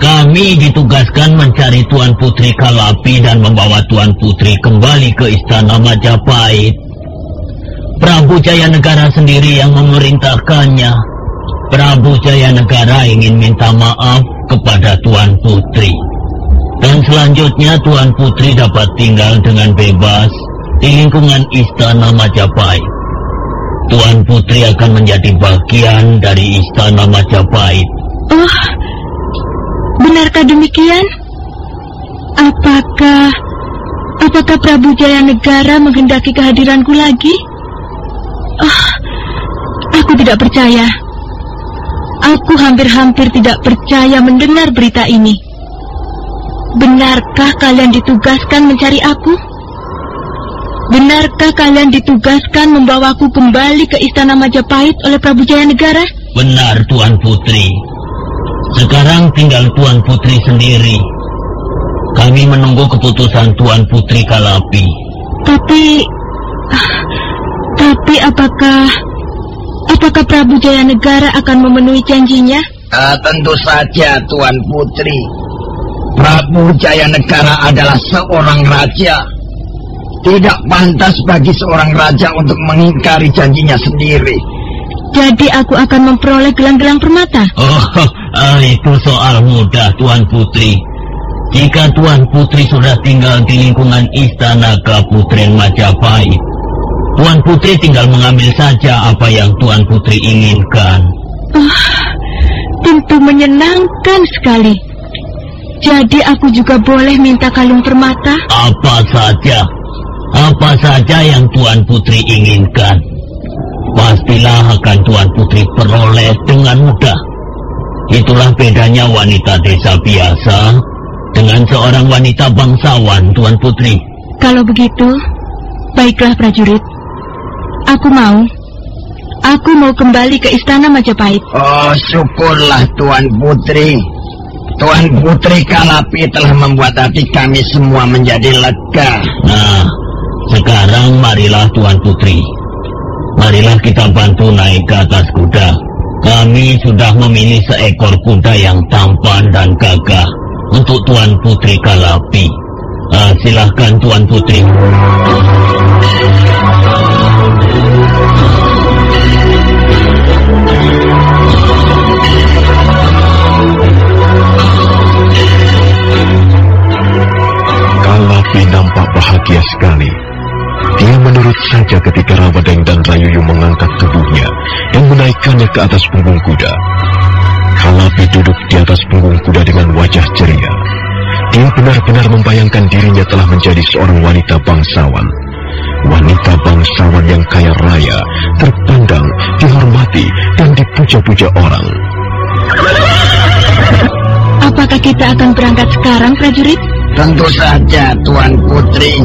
Kami ditugaskan mencari Tuan Putri Kalapi dan membawa Tuan Putri kembali ke Istana Majapahit. Prabu Jayanegara sendiri yang memerintahkannya. Prabu Jayanegara ingin minta maaf kepada Tuan Putri. Dan selanjutnya Tuan Putri dapat tinggal dengan bebas di lingkungan Istana Majapahit. Tuan Putri akan menjadi bagian dari Istana Majapahit. Oh, benarkah demikian? Apakah apakah Prabu Jayanegara menghendaki kehadiranku lagi? Oh, aku tidak percaya. Aku hampir-hampir tidak percaya mendengar berita ini. Benarkah kalian ditugaskan mencari aku? Benarkah kalian ditugaskan membawaku kembali ke istana Majapahit oleh Prabu Jaya Negara? Benar, Tuan Putri. Sekarang tinggal Tuan Putri sendiri. Kami menunggu keputusan Tuan Putri Kalapi. Tapi... Tapi apakah... Apakah Prabu Jaya Negara akan memenuhi janjinya? Ah, tentu saja, Tuan Putri. Prabu Jaya Negara adalah seorang raja. Tidak pantas bagi seorang raja untuk mengingkari janjinya sendiri. Jadi aku akan memperoleh gelang-gelang permata. Oh, ah, itu soal mudah, Tuan Putri. Jika Tuan Putri sudah tinggal di lingkungan Istana Kaputren Majapahit, Tuan Putri tinggal mengambil saja apa yang Tuan Putri inginkan. Tentu menyenangkan sekali. Jadi aku juga boleh minta kalung permata? Apa saja, apa saja yang Tuan Putri inginkan, pastilah akan Tuan Putri peroleh dengan mudah. Itulah bedanya wanita desa biasa dengan seorang wanita bangsawan, Tuan Putri. Kalau begitu, baiklah prajurit. Aku mau. Aku mau kembali ke istana Majapahit. Oh, syukurlah Tuan Putri. Tuan Putri Kalapi telah membuat hati kami semua menjadi lega. Nah, sekarang marilah Tuan Putri. Marilah kita bantu naik ke atas kuda. Kami sudah memilih seekor kuda yang tampan dan gagah untuk Tuan Putri Kalapi. Ah, silahkan Tuan Putri. Kalapi nampak bahagia sekali. Dia menurut saja ketika Rawadeng dan Rayuyu mengangkat tubuhnya dan menaikkannya ke atas punggung kuda. Kalapi duduk di atas punggung kuda dengan wajah ceria. Dia benar-benar membayangkan dirinya telah menjadi seorang wanita bangsawan. Wanita bangsawan yang kaya raya, terpandang, dihormati, dan dipuja-puja orang. Apakah kita akan berangkat sekarang, prajurit? Tentu saja, Tuan Putri.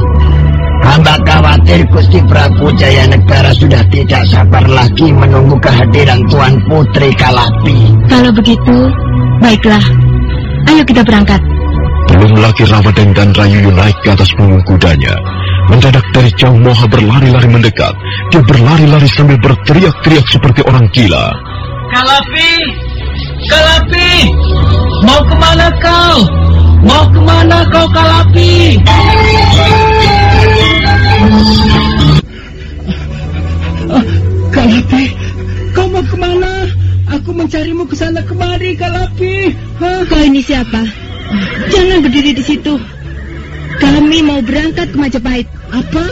Hamba khawatir Gusti Prabu Jaya Negara sudah tidak sabar lagi menunggu kehadiran Tuan Putri Kalapi. Kalau begitu, baiklah. Ayo kita berangkat. Belum lagi Rawadeng dan Rayuyu naik ke atas punggung kudanya. Mendadak dari jauh Moha berlari-lari mendekat. Dia berlari-lari sambil berteriak-teriak seperti orang gila. Kalapi! Kalapi! Mau ke mana kau? Mau ke mana kau Kalapi? Ah, Kalapi, kau mau ke mana? Aku mencarimu ke sana kemari, Kalapi. Hah? Kau ini siapa? Jangan berdiri di situ. Kami mau berangkat ke Majapahit. Apa?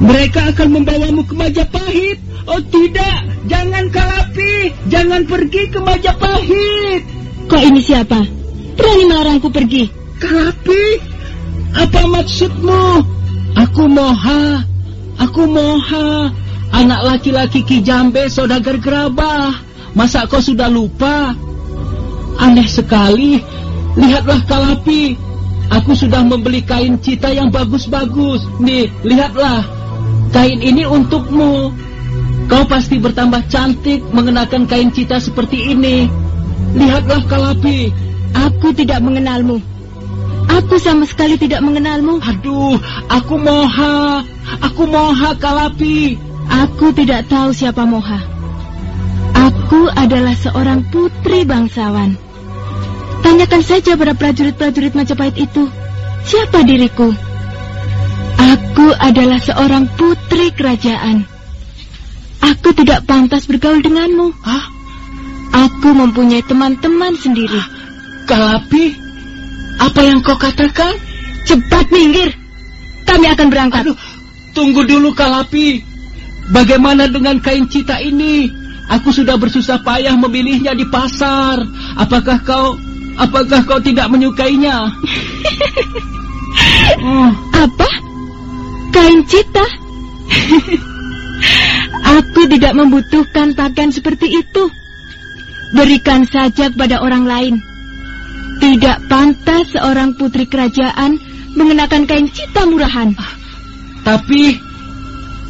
Mereka akan membawamu ke Majapahit. Oh tidak, jangan Kalapi, jangan pergi ke Majapahit. Kau ini siapa? Berani melarangku pergi. Kalapi, apa maksudmu? Aku Moha, aku Moha, anak laki-laki Ki Jambe, saudagar gerabah. Masa kau sudah lupa? Aneh sekali, lihatlah Kalapi. Aku sudah membeli kain cita yang bagus-bagus. Nih, lihatlah. Kain ini untukmu. Kau pasti bertambah cantik mengenakan kain cita seperti ini. Lihatlah Kalapi. Aku tidak mengenalmu. Aku sama sekali tidak mengenalmu. Aduh, aku Moha. Aku Moha Kalapi. Aku tidak tahu siapa Moha. Aku adalah seorang putri bangsawan. Tanyakan saja pada prajurit-prajurit Majapahit itu. Siapa diriku? Aku adalah seorang putri kerajaan. Aku tidak pantas bergaul denganmu. Hah? Aku mempunyai teman-teman sendiri. Kalapi? Apa yang kau katakan? Cepat minggir. Kami akan berangkat. Aduh, tunggu dulu Kalapi. Bagaimana dengan kain cita ini? Aku sudah bersusah payah memilihnya di pasar. Apakah kau apakah kau tidak menyukainya? Hmm, Apa? Kain cita? Aku tidak membutuhkan pakaian seperti itu. Berikan saja kepada orang lain. Tidak pantas seorang putri kerajaan mengenakan kain cita murahan. Tapi,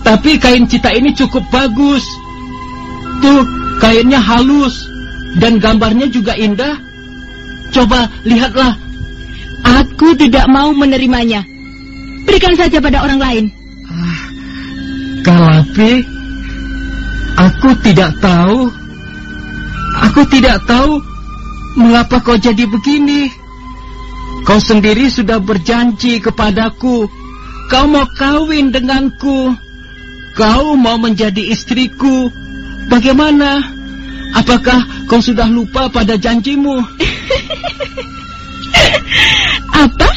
tapi kain cita ini cukup bagus. Tuh, kainnya halus dan gambarnya juga indah. Coba lihatlah. Aku tidak mau menerimanya. Berikan saja pada orang lain. Ah, Kalapi, aku tidak tahu. Aku tidak tahu mengapa kau jadi begini. Kau sendiri sudah berjanji kepadaku. Kau mau kawin denganku. Kau mau menjadi istriku. Bagaimana? Apakah kau sudah lupa pada janjimu? Apa?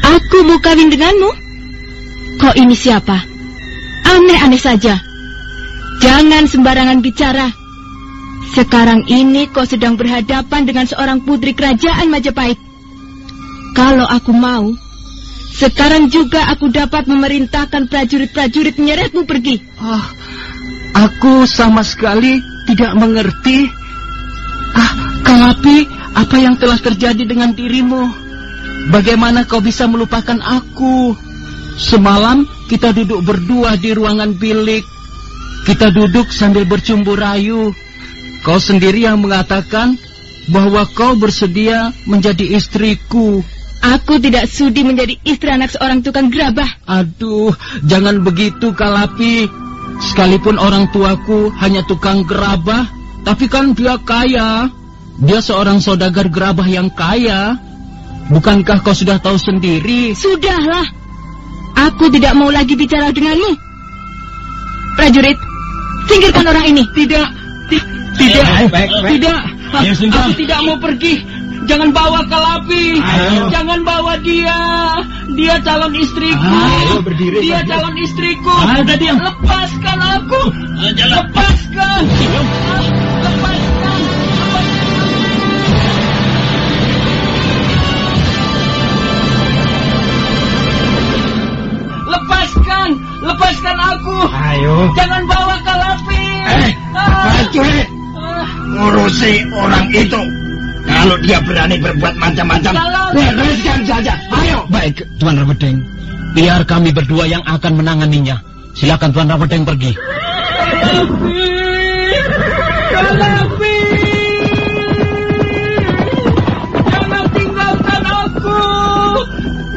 Aku mau kawin denganmu? Kau ini siapa? Aneh-aneh saja. Jangan sembarangan bicara. Sekarang ini kau sedang berhadapan dengan seorang putri kerajaan Majapahit. Kalau aku mau, sekarang juga aku dapat memerintahkan prajurit-prajurit menyeretmu pergi. Oh, aku sama sekali tidak mengerti. Ah, Kalapi, apa yang telah terjadi dengan dirimu? Bagaimana kau bisa melupakan aku? Semalam kita duduk berdua di ruangan bilik. Kita duduk sambil bercumbu rayu. Kau sendiri yang mengatakan bahwa kau bersedia menjadi istriku. Aku tidak sudi menjadi istri anak seorang tukang gerabah. Aduh, jangan begitu Kalapi. Sekalipun orang tuaku hanya tukang gerabah, tapi kan dia kaya. Dia seorang saudagar gerabah yang kaya. Bukankah kau sudah tahu sendiri? Sudahlah. Aku tidak mau lagi bicara denganmu. Prajurit, singkirkan orang ini. Tidak, ti- tidak, Baik, baik, baik. tidak. Ya, sudah. Aku tidak mau pergi. Jangan bawa Kalapi. Ayo. Jangan bawa dia. Dia calon istriku. Ayo, berdiri, Dia berdiri. calon istriku. Ah, udah diam. Lepaskan aku. Lepaskan. Ah, Lepaskan. Lepaskan. Lepaskan aku. Ayo. Jangan bawa Kalapi. Eh, Ah. prajurit, Ah. Ngurusi orang itu. Kalau dia berani berbuat macam-macam, bereskan saja. Ayo. Baik, Tuan Rabedeng. Biar kami berdua yang akan menanganinya. Silakan Tuan Rabedeng pergi. Kalapi! Jangan tinggalkan aku!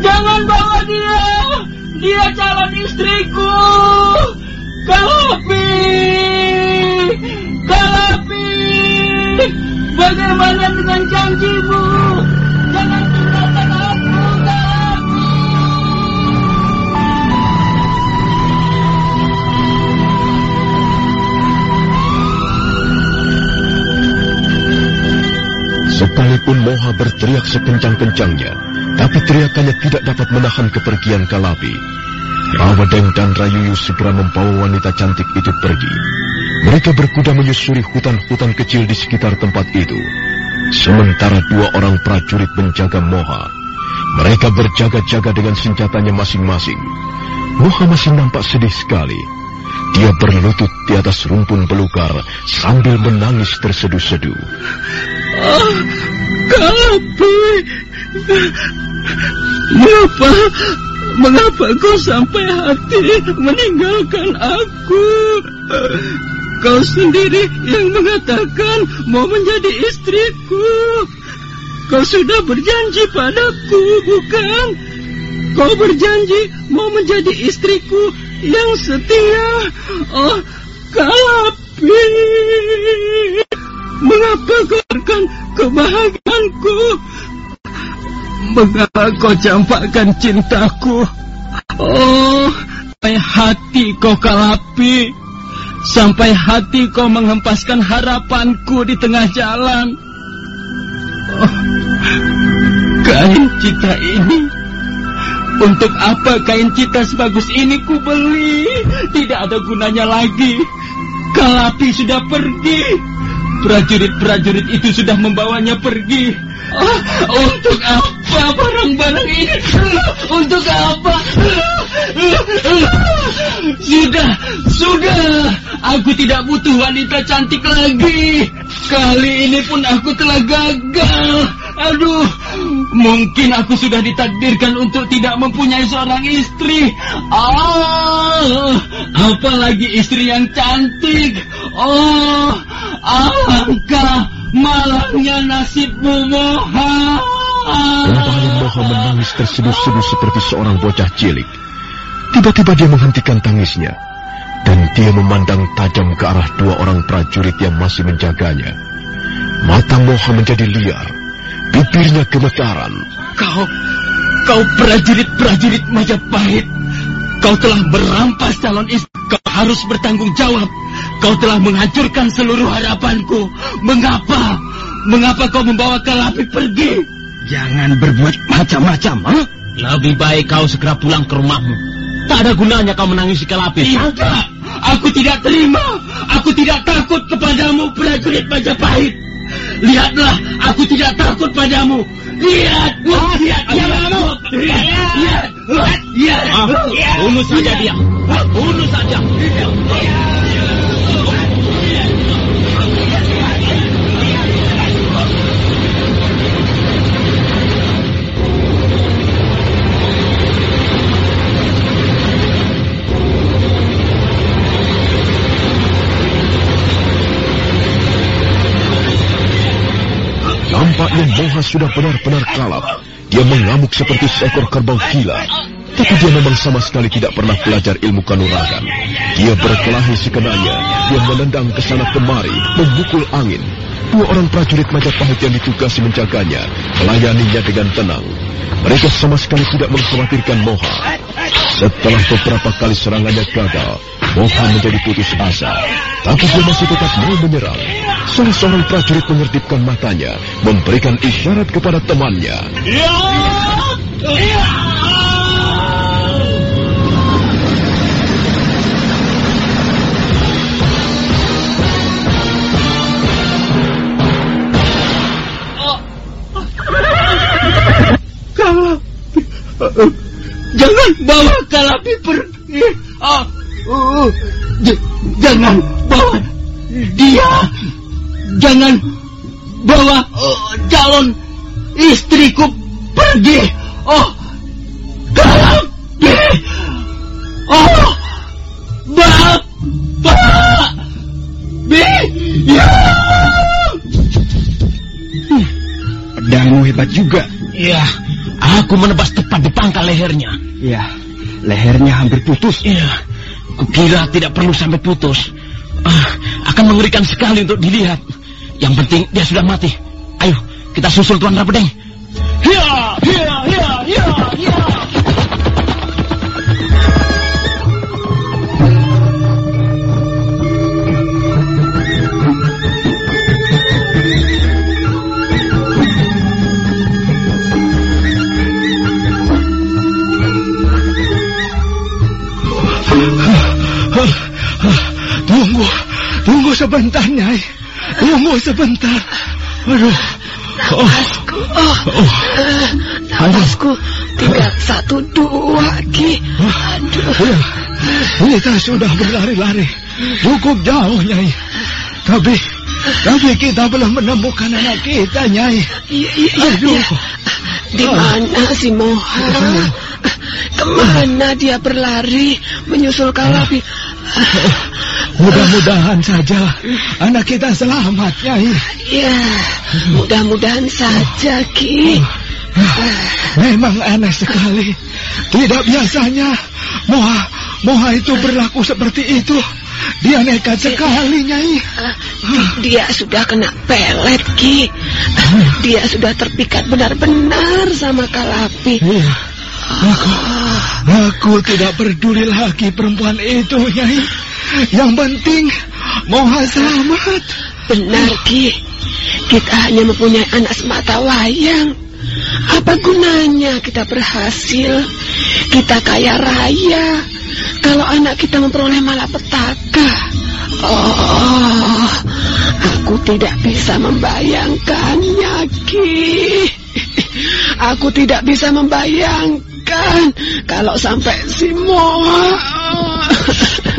Jangan bawa dia! Dia calon istriku! Kalapi! Bagaimana dengan janjimu? Jangan tinggalkan aku, Kalapi! Sekalipun Moha berteriak sekencang-kencangnya, tapi teriakannya tidak dapat menahan kepergian Kalapi. Rawadeng dan Rayuyu segera membawa wanita cantik itu pergi. Mereka berkuda menyusuri hutan-hutan kecil di sekitar tempat itu. Sementara dua orang prajurit menjaga Moha. Mereka berjaga-jaga dengan senjatanya masing-masing. Moha masih nampak sedih sekali. Dia berlutut di atas rumpun belukar sambil menangis terseduh-seduh. Ah, Kalapi, mengapa, mengapa kau sampai hati meninggalkan aku? Kau sendiri yang mengatakan mau menjadi istriku. Kau sudah berjanji padaku, bukan? Kau berjanji mau menjadi istriku yang setia. Oh, Kalapi. Mengapa kau biarkan kebahagiaanku? Mengapa kau campakkan cintaku? Oh, hati kau kalapi. Sampai hati kau menghempaskan harapanku di tengah jalan. Oh, kain cita ini. Untuk apa kain cita sebagus ini ku beli? Tidak ada gunanya lagi. Kalapi sudah pergi. Prajurit-prajurit itu sudah membawanya pergi. Ah, untuk apa barang-barang ini? Untuk apa? Sudah, sudah. Aku tidak butuh wanita cantik lagi. Kali ini pun aku telah gagal. Aduh, mungkin aku sudah ditakdirkan untuk tidak mempunyai seorang istri. Ah, apalagi istri yang cantik. Oh, alangkah malangnya nasibmu, Moha. Kemudian Moha menangis terseduh-seduh seperti seorang bocah cilik. Tiba-tiba dia menghentikan tangisnya dan dia memandang tajam ke arah dua orang prajurit yang masih menjaganya. Mata Moha menjadi liar, bibirnya gemetaran. Kau, kau prajurit-prajurit Majapahit. Kau telah merampas calon istri. Kau harus bertanggung jawab. Kau telah menghancurkan seluruh harapanku. Mengapa? Mengapa kau membawa Kalapi pergi? Jangan berbuat macam-macam, ha? Lebih baik kau segera pulang ke rumahmu. Tak ada gunanya kau menangisi Kalapi. Tidak, aku tidak terima. Aku tidak takut kepadamu, prajurit Majapahit. Lihatlah, aku tidak takut padamu. Lihat, lihat, lihat, lihat, lihat, lihat, lihat. Ah, bunuh saja dia. Bunuh saja. Nampaknya Moha sudah benar-benar kalap. Dia mengamuk seperti seekor kerbau gila. Tapi dia memang sama sekali tidak pernah belajar ilmu kanuragan. Dia berkelahi sekenanya. Dia menendang ke sana kemari, memukul angin. Dua orang prajurit Majapahit yang ditugasi menjaganya, melayaninya dengan tenang. Mereka sama sekali tidak mengkhawatirkan Moha. Setelah beberapa kali serangannya gagal, Moha menjadi putus asa. Tapi dia masih tetap mau menyerang. Salah seorang prajurit menyerdipkan matanya, memberikan isyarat kepada temannya. Kalapi. Jangan bawa Kalapi pergi. Ah, uh, jangan bawa dia. Jangan bawa uh, calon istriku pergi. Oh, Kalapi. Oh, Bapak. Bi, ya. Pedangmu hebat juga. Iya, aku menebas tepat di pangkal lehernya. Ya, lehernya hampir putus. Iya, kukira tidak perlu sampai putus. Ah, akan mengerikan sekali untuk dilihat. Yang penting dia sudah mati. Ayo, kita susul Tuan Rapedeng. Hiya, Tunggu, tunggu sebentar, Nyai. Tunggu sebentar. Aduh. Napasku, oh, eh, napasku tinggal satu dua Ki. Aduh, Ya, kita sudah berlari-lari. Cukup jauh, Nyai. Tapi, tapi kita belum menemukan anak kita, Nyai. iya iya iya. Aduh. iya. Di mana si Moha? Ke mana dia berlari menyusul Kalapi? Mudah-mudahan saja anak kita selamat, Nyai. Ya, mudah-mudahan saja Ki. Memang aneh sekali. Tidak biasanya Moha, Moha itu berlaku seperti itu. Dia nekat sekali, Nyai. Ah, Dia sudah kena pelet Ki. Dia sudah terpikat benar-benar sama Kalapi. Iya. Aku, aku tidak peduli lagi perempuan itu, Nyai. Yang penting Moha selamat. Benar Ki. Kita hanya mempunyai anak semata wayang. Apa gunanya kita berhasil? Kita kaya raya. Kalau anak kita memperoleh malapetaka. Oh, aku tidak bisa membayangkannya, Ki. Aku tidak bisa membayangkan kalau sampai si Moa.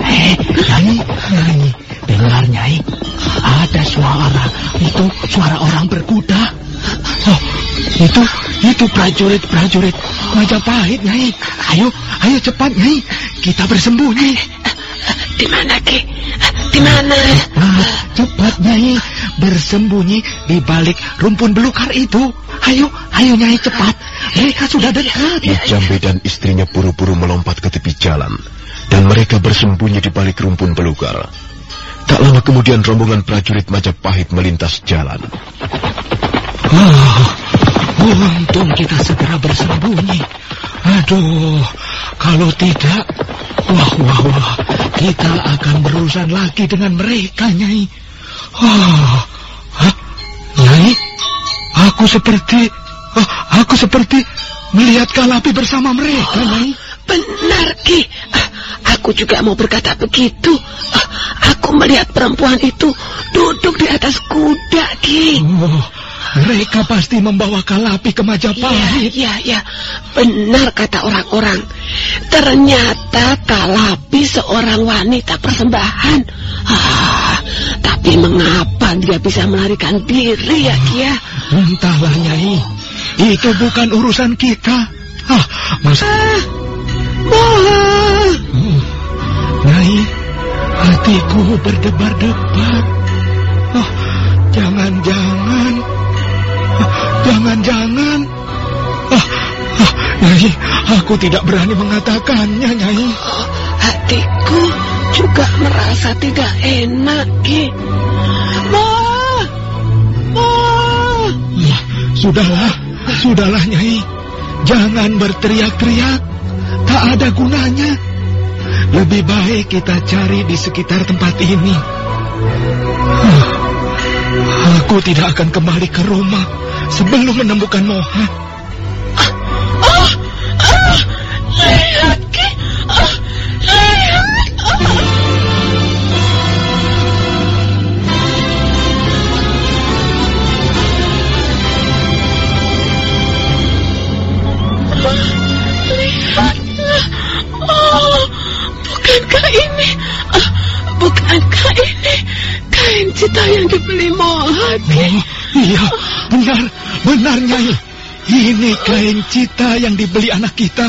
Eh, Nyai, Nyai, Benar, Nyai. Ada suara. Itu suara orang berkuda. Oh, itu, itu prajurit-prajurit Majapahit, Nyai. Ayo, ayo cepat, Nyai. Kita bersembunyi. Di mana, Ki? Di mana? Cepat, cepat, Nyai. Bersembunyi di balik rumpun belukar itu. Ayo, ayo, Nyai, cepat. Mereka sudah dekat. Ki Jambe dan istrinya buru-buru melompat ke tepi jalan. Dan mereka bersembunyi di balik rumpun belukar. Tak lama kemudian rombongan prajurit Majapahit melintas jalan. Oh, untung kita segera bersembunyi. Aduh, kalau tidak, wah, wah, wah, kita akan berurusan lagi dengan mereka, Nyai. Oh, hah? Nyai, aku seperti, oh, aku seperti melihat Kalapi bersama mereka, Nyai. Benar, Ki. Ah, Aku juga mau berkata begitu. Ah, Aku melihat perempuan itu duduk di atas kuda, Ki. Oh, mereka pasti membawa Kalapi ke Majapahit. Ya, ya, benar kata orang-orang. Ternyata Kalapi seorang wanita persembahan. Ah, tapi mengapa dia bisa melarikan diri ya, Ki ya? Entahlah, Nyai. Itu bukan urusan kita. Ah, masa... Moha, Hmm. Nyai, hatiku berdebar-debar. Oh, jangan-jangan, ah, jangan-jangan. Ah, ah, Nyai, aku tidak berani mengatakannya, Nyai. Oh, hatiku juga merasa tidak enak, Ki. Moha, Moha. Ah, Sudahlah, sudahlah, Nyai. Jangan berteriak-teriak. Tak ada gunanya. Lebih baik kita cari di sekitar tempat ini. Huh. Aku tidak akan kembali ke rumah sebelum menemukan Moha. Ah, lihat. Ah. Lihat. Oh, bukankah ini? ah, bukankah ini kain cita yang dibeli Moha? Oh, iya, benar, benar, Nyai. Ini kain cita yang dibeli anak kita.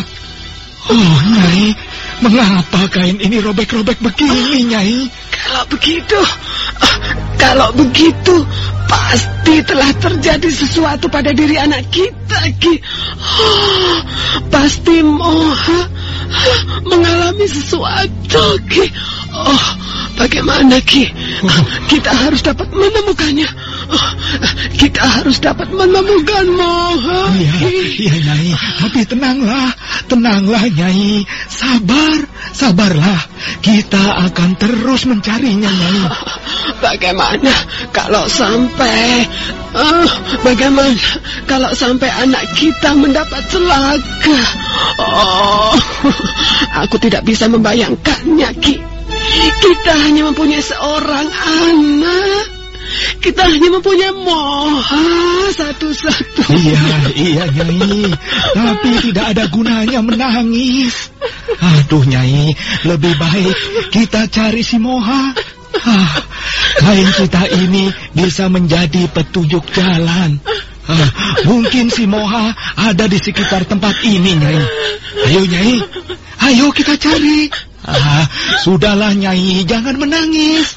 Oh, Nyai, mengapa kain ini robek-robek begini, Nyai? Kalau begitu, kalau begitu, pasti telah terjadi sesuatu pada diri anak kita, Ki. Oh, pasti Moha mengalami sesuatu, Ki. Oh, bagaimana, Ki? Kita harus dapat menemukannya. Kita harus dapat menemukan Moha, Iya, iya, Nyai. Tapi tenanglah, tenanglah, Nyai. Sabar, sabarlah. Kita akan terus mencarinya, Nyai. Bagaimana kalau sampai ah, bagaimana kalau sampai anak kita mendapat celaka? Oh, aku tidak bisa membayangkannya, Ki. Kita hanya mempunyai seorang anak. Kita hanya mempunyai Moha satu-satu. Iya, iya, Nyai. Tapi tidak ada gunanya menangis. Aduh, Nyai. Lebih baik kita cari si Moha. Ah, kain kita ini bisa menjadi petunjuk jalan. Ah, mungkin si Moha ada di sekitar tempat ini, Nyai. Ayo, Nyai. Ayo kita cari. Ah, sudahlah, Nyai. Jangan menangis.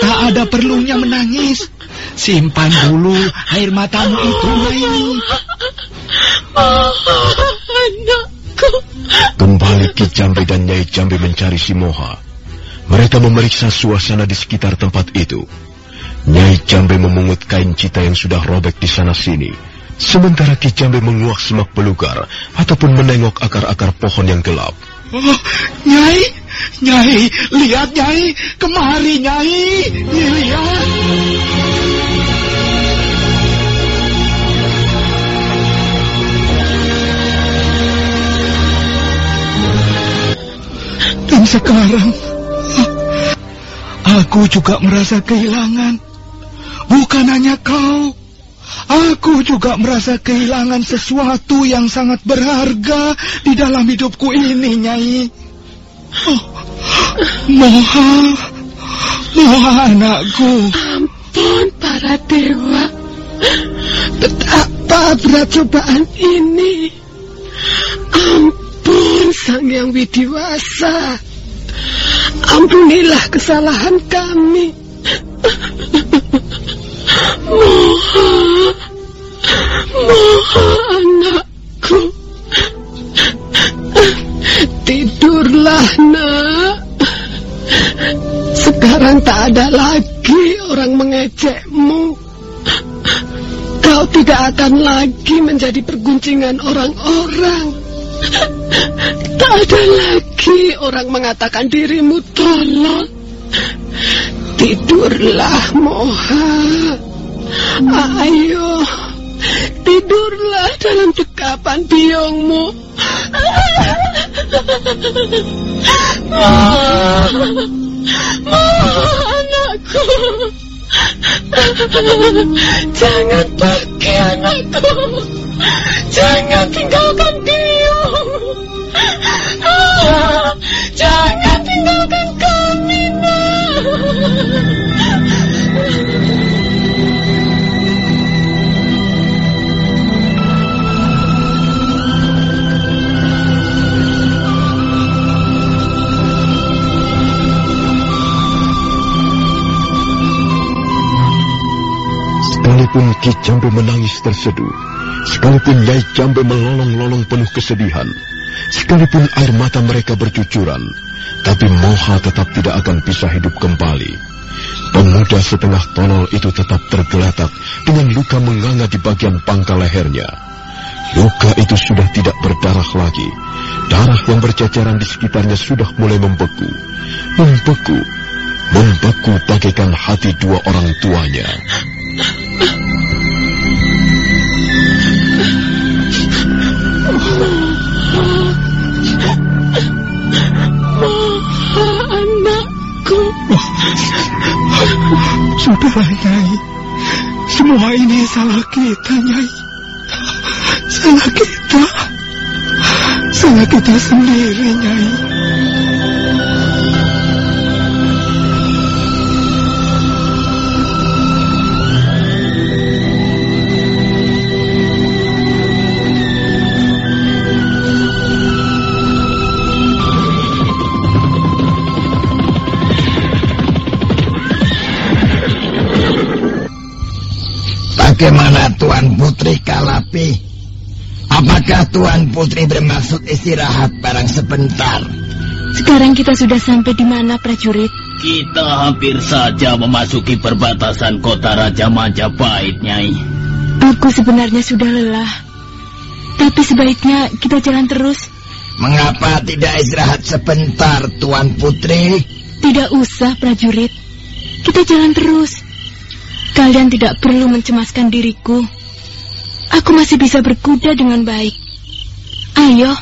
Tak ada perlunya menangis. Simpan dulu air matamu itu, Nyai. Anakku. Kembali Ki Jambe dan Nyai Jambe mencari si Moha. Mereka memeriksa suasana di sekitar tempat itu. Nyai Jambe memungut kain cita yang sudah robek di sana sini. Sementara Ki Jambe menguak semak belukar ataupun menengok akar-akar pohon yang gelap. Oh, Nyai, Nyai, lihat Nyai, kemari Nyai, lihat. Dan sekarang, aku juga merasa kehilangan. Bukan hanya kau, aku juga merasa kehilangan sesuatu yang sangat berharga di dalam hidupku ini, Nyai. Oh, Moha, Oh, anakku. Ampun para dewa. Betapa berat cobaan ini. Ampun Sang Yang Widiwasa. Ampunilah kesalahan kami. Moha. Moha anakku. Tidurlah nak. Sekarang tak ada lagi orang mengejekmu. Kau tidak akan lagi menjadi perguncingan orang-orang. Tak ada lagi orang mengatakan dirimu tolol. Tidurlah, Moha. Ayo, tidurlah dalam dekapan biongmu. Moha anakku. Jangan pergi anakku. Jangan tinggalkan biong. Jangan tinggalkan kami, nak. Sekalipun Ki Jambe menangis terseduh, sekalipun Nyai Jambe melolong-lolong penuh kesedihan, sekalipun air mata mereka bercucuran, tapi Moha tetap tidak akan bisa hidup kembali. Pemuda setengah tolol itu tetap tergeletak dengan luka menganga di bagian pangkal lehernya. Luka itu sudah tidak berdarah lagi. Darah yang berceceran di sekitarnya sudah mulai membeku. Membeku. Membeku bagaikan hati dua orang tuanya. Sudahlah, Nyai. Semua ini salah kita, Nyai. Salah kita. Salah kita sendiri, Nyai. Bagaimana Tuan Putri Kalapi? Apakah Tuan Putri bermaksud istirahat barang sebentar? Sekarang kita sudah sampai di mana, prajurit? Kita hampir saja memasuki perbatasan kota Raja Majapahit, Nyai. Aku sebenarnya sudah lelah. Tapi sebaiknya kita jalan terus. Mengapa tidak istirahat sebentar, Tuan Putri? Tidak usah, prajurit. Kita jalan terus. Kalian tidak perlu mencemaskan diriku. Aku masih bisa berkuda dengan baik. Ayo,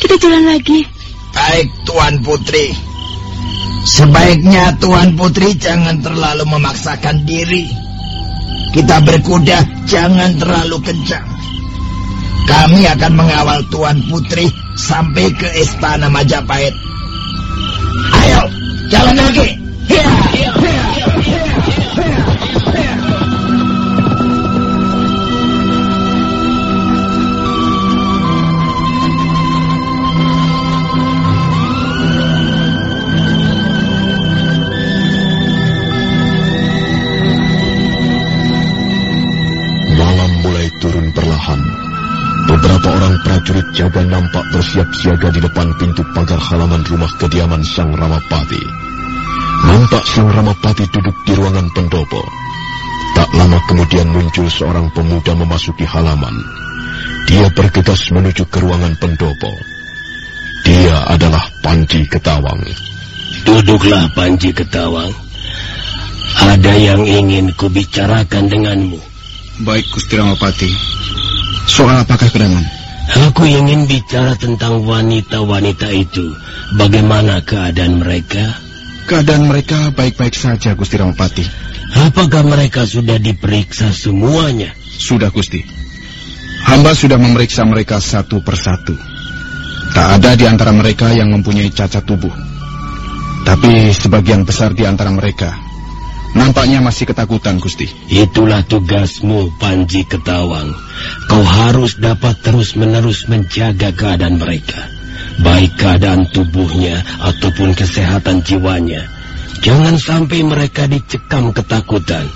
kita jalan lagi. Baik, Tuan Putri. Sebaiknya Tuan Putri jangan terlalu memaksakan diri. Kita berkuda jangan terlalu kencang. Kami akan mengawal Tuan Putri sampai ke Istana Majapahit. Ayo, jalan lagi. Hiya, hiya, orang prajurit jaga nampak bersiap siaga di depan pintu pagar halaman rumah kediaman Sang Ramapati. Nampak Sang Ramapati duduk di ruangan pendopo. Tak lama kemudian muncul seorang pemuda memasuki halaman. Dia bergegas menuju ke ruangan pendopo. Dia adalah Panji Ketawang. Duduklah Panji Ketawang. Ada yang ingin kubicarakan denganmu. Baik, Gusti Ramapati. Soal apakah kedangan? Aku ingin bicara tentang wanita-wanita itu. Bagaimana keadaan mereka? Keadaan mereka baik-baik saja, Gusti Ramapati. Apakah mereka sudah diperiksa semuanya? Sudah, Gusti. Hamba sudah memeriksa mereka satu persatu. Tak ada di antara mereka yang mempunyai cacat tubuh. Tapi sebagian besar di antara mereka Nampaknya masih ketakutan, Gusti. Itulah tugasmu, Panji Ketawang. Kau harus dapat terus-menerus menjaga keadaan mereka. Baik keadaan tubuhnya ataupun kesehatan jiwanya. Jangan sampai mereka dicekam ketakutan.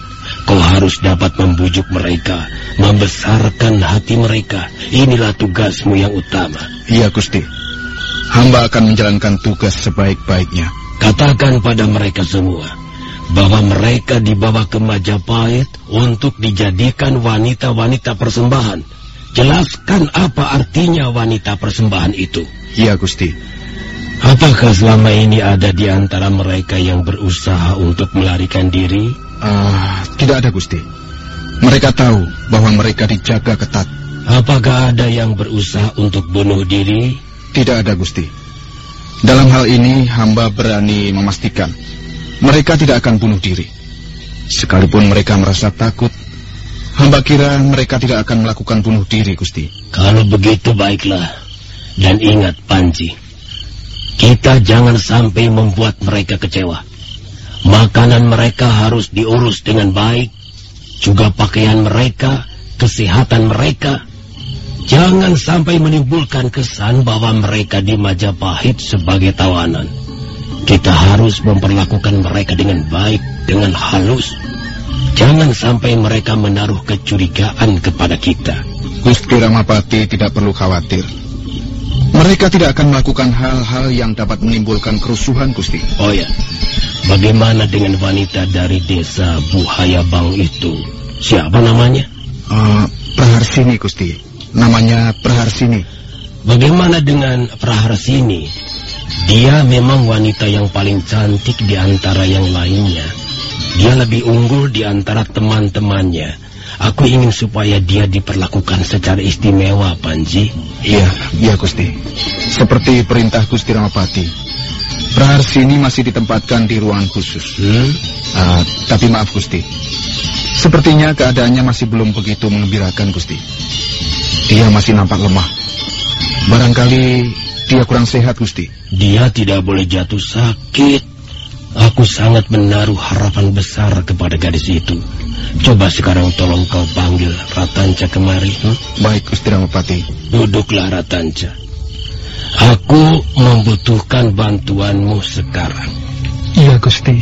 Kau harus dapat membujuk mereka, membesarkan hati mereka. Inilah tugasmu yang utama. Iya, Gusti. Hamba akan menjalankan tugas sebaik-baiknya. Katakan pada mereka semua bahwa mereka dibawa ke Majapahit untuk dijadikan wanita-wanita persembahan. Jelaskan apa artinya wanita persembahan itu. Iya, Gusti. Apakah selama ini ada di antara mereka yang berusaha untuk melarikan diri? Uh, tidak ada, Gusti. Mereka tahu bahwa mereka dijaga ketat. Apakah ada yang berusaha untuk bunuh diri? Tidak ada, Gusti. Dalam hal ini, hamba berani memastikan mereka tidak akan bunuh diri. Sekalipun mereka merasa takut, hamba kira mereka tidak akan melakukan bunuh diri, Gusti. Kalau begitu baiklah. Dan ingat, Panji, kita jangan sampai membuat mereka kecewa. Makanan mereka harus diurus dengan baik, juga pakaian mereka, kesehatan mereka. Jangan sampai menimbulkan kesan bahwa mereka di Majapahit sebagai tawanan. Kita harus memperlakukan mereka dengan baik, dengan halus. Jangan sampai mereka menaruh kecurigaan kepada kita. Gusti Ramapati tidak perlu khawatir. Mereka tidak akan melakukan hal-hal yang dapat menimbulkan kerusuhan, Gusti. Oh ya, bagaimana dengan wanita dari desa Buhaya Bang itu? Siapa namanya? Uh, Praharsini, Gusti. Namanya Praharsini. Bagaimana dengan Praharsini? Dia memang wanita yang paling cantik di antara yang lainnya. Dia lebih unggul di antara teman-temannya. Aku ingin supaya dia diperlakukan secara istimewa, Panji. Iya, iya Gusti. Seperti perintah Gusti Ramapati. Praharsini masih ditempatkan di ruangan khusus. Hmm? Uh, tapi maaf Gusti. Sepertinya keadaannya masih belum begitu mengembirakan Gusti. Dia masih nampak lemah. Barangkali dia kurang sehat, Gusti. Dia tidak boleh jatuh sakit. Aku sangat menaruh harapan besar kepada gadis itu. Coba sekarang tolong kau panggil Ratanca kemari. Hmm? Baik, Gusti Ramapati. Duduklah Ratanca. Aku membutuhkan bantuanmu sekarang. Iya, Gusti.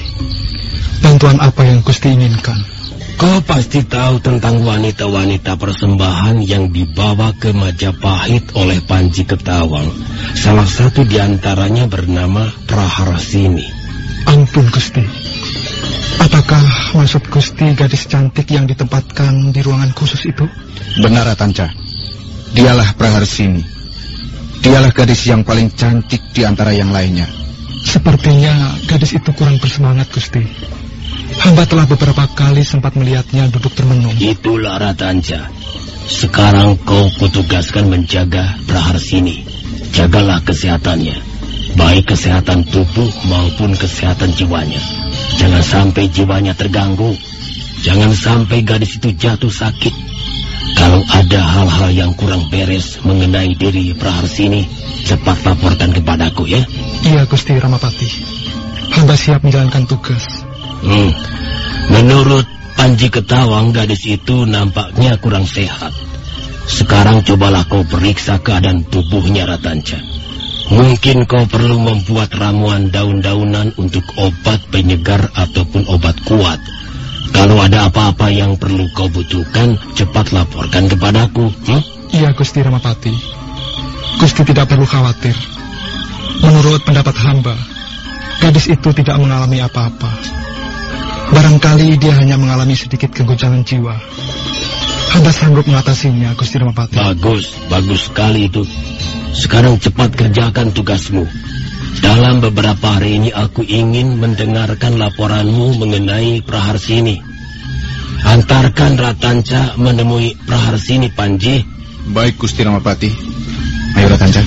Bantuan apa yang Gusti inginkan? Kau pasti tahu tentang wanita-wanita persembahan yang dibawa ke Majapahit oleh Panji Ketawang. Salah satu di antaranya bernama Praharasini. Ampun Gusti. Apakah maksud Gusti gadis cantik yang ditempatkan di ruangan khusus itu? Benar, Atanca. Dialah Praharsini. Dialah gadis yang paling cantik di antara yang lainnya. Sepertinya gadis itu kurang bersemangat, Gusti. Hamba telah beberapa kali sempat melihatnya duduk termenung. Itulah Ratanja. Sekarang kau kutugaskan menjaga Praharsini. Jagalah kesehatannya. Baik kesehatan tubuh maupun kesehatan jiwanya. Jangan sampai jiwanya terganggu. Jangan sampai gadis itu jatuh sakit. Kalau ada hal-hal yang kurang beres mengenai diri Praharsini, cepat laporkan kepadaku ya. Iya, Gusti Ramapati. Hamba siap menjalankan tugas. Hmm. Menurut Panji Ketawang, gadis itu nampaknya kurang sehat. Sekarang cobalah kau periksa keadaan tubuhnya Ratanca. Mungkin kau perlu membuat ramuan daun-daunan untuk obat penyegar ataupun obat kuat. Kalau ada apa-apa yang perlu kau butuhkan, cepat laporkan kepadaku. Hmm? Iya, Gusti Ramapati. Gusti tidak perlu khawatir. Menurut pendapat hamba, gadis itu tidak mengalami apa-apa. Barangkali dia hanya mengalami sedikit kegoncangan jiwa. Hamba sanggup mengatasinya, Gusti Ramapati. Bagus, bagus sekali itu. Sekarang cepat kerjakan tugasmu. Dalam beberapa hari ini aku ingin mendengarkan laporanmu mengenai Praharsini. Antarkan Ratanca menemui Praharsini, Panji. Baik, Gusti Ramapati. Ayo, Ratanca.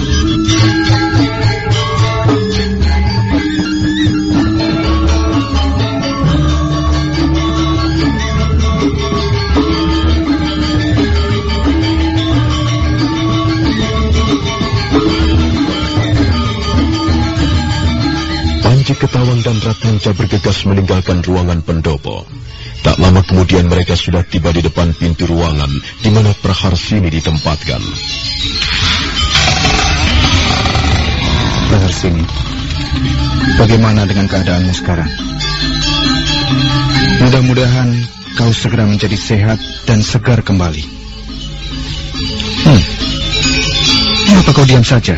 Panji Ketawang dan Ratnanca bergegas meninggalkan ruangan pendopo. Tak lama kemudian mereka sudah tiba di depan pintu ruangan di mana Praharsini ditempatkan. Praharsini, bagaimana dengan keadaanmu sekarang? Mudah-mudahan kau segera menjadi sehat dan segar kembali. Hmm. Kenapa kau diam saja?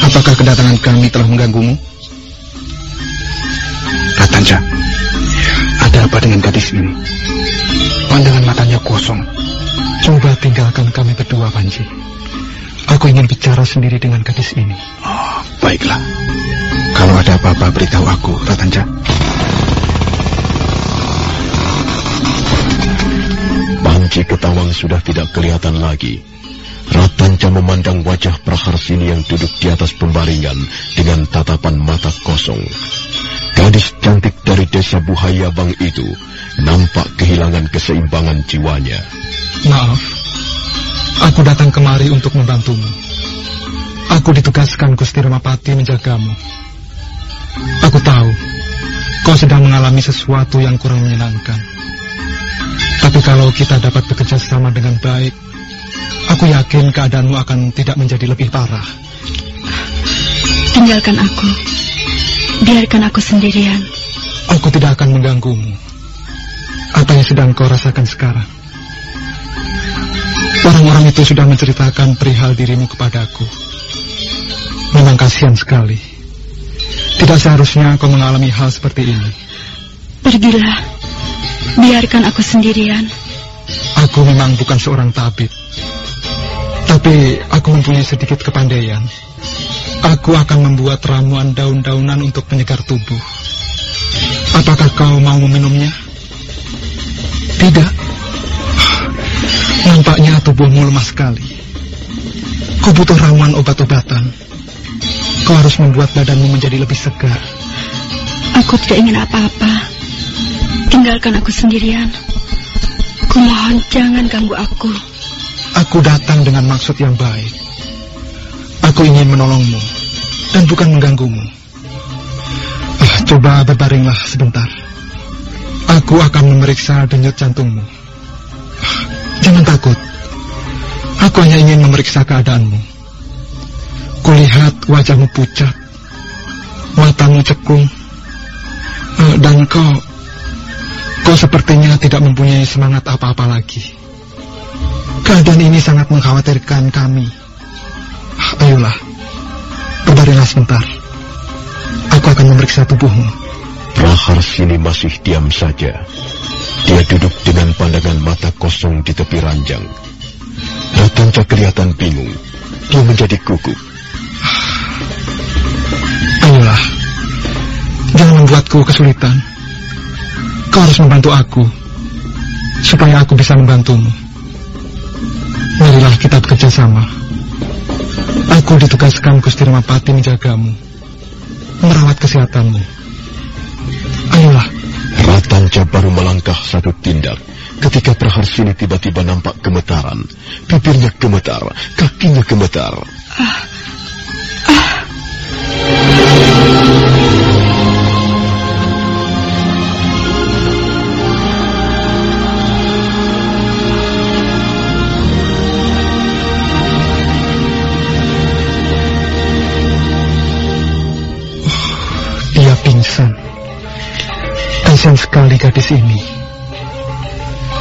Apakah kedatangan kami telah mengganggumu? Ratanja, ada apa dengan gadis ini? Pandangan matanya kosong. Coba tinggalkan kami berdua, Panji. Aku ingin bicara sendiri dengan gadis ini. Oh, baiklah. Kalau ada apa-apa beritahu aku, Ratanja. Panji Ketawang sudah tidak kelihatan lagi. Ratanca memandang wajah Praharsini yang duduk di atas pembaringan dengan tatapan mata kosong. Gadis cantik dari desa Buhaya Bang itu nampak kehilangan keseimbangan jiwanya. Maaf, aku datang kemari untuk membantumu. Aku ditugaskan Gusti Ramapati menjagamu. Aku tahu kau sedang mengalami sesuatu yang kurang menyenangkan. Tapi kalau kita dapat bekerja sama dengan baik, Aku yakin keadaanmu akan tidak menjadi lebih parah. Tinggalkan aku. Biarkan aku sendirian. Aku tidak akan mengganggumu. Apa yang sedang kau rasakan sekarang? Orang-orang itu sudah menceritakan perihal dirimu kepadaku. Memang kasihan sekali. Tidak seharusnya kau mengalami hal seperti ini. Pergilah. Biarkan aku sendirian. Aku memang bukan seorang tabib. Tapi aku mempunyai sedikit kepandaian. Aku akan membuat ramuan daun-daunan untuk penyegar tubuh. Apakah kau mau meminumnya? Tidak. Nampaknya tubuhmu lemah sekali. Kau butuh ramuan obat-obatan. Kau harus membuat badanmu menjadi lebih segar. Aku tidak ingin apa-apa. Tinggalkan aku sendirian. Kumohon jangan ganggu aku. Aku datang dengan maksud yang baik. Aku ingin menolongmu dan bukan mengganggumu. Ah, coba berbaringlah sebentar. Aku akan memeriksa denyut jantungmu. Ah, jangan takut. Aku hanya ingin memeriksa keadaanmu. Kulihat wajahmu pucat, matamu cekung, ah, dan kau, kau sepertinya tidak mempunyai semangat apa-apa lagi. Keadaan ini sangat mengkhawatirkan kami. Ayolah, berbaringlah sebentar. Aku akan memeriksa tubuhmu. sini masih diam saja. Dia duduk dengan pandangan mata kosong di tepi ranjang. Ratanca kelihatan bingung. Dia menjadi gugup. Ayolah, jangan membuatku kesulitan. Kau harus membantu aku, supaya aku bisa membantumu. Marilah kita bekerja sama. Aku ditugaskan Gusti Ramapati menjagamu, merawat kesehatanmu. Ayolah. Ratanca baru melangkah satu tindak ketika Praharsini tiba-tiba nampak gemetaran. Bibirnya gemetar, kakinya gemetar. Ah. Ah. Kasihan sekali gadis ini.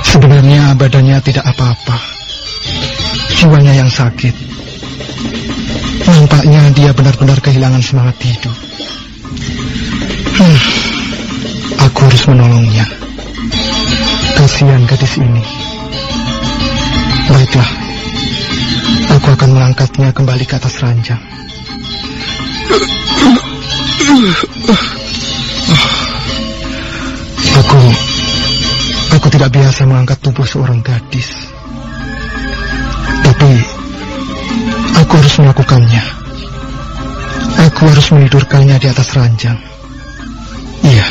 Sebenarnya badannya tidak apa-apa. Jiwanya yang sakit. Nampaknya dia benar-benar kehilangan semangat hidup. Hmm, aku harus menolongnya. Kasihan gadis ini. Baiklah, aku akan mengangkatnya kembali ke atas ranjang. Aku, aku tidak biasa mengangkat tubuh seorang gadis. Tapi, aku harus melakukannya. Aku harus menidurkannya di atas ranjang. Iya.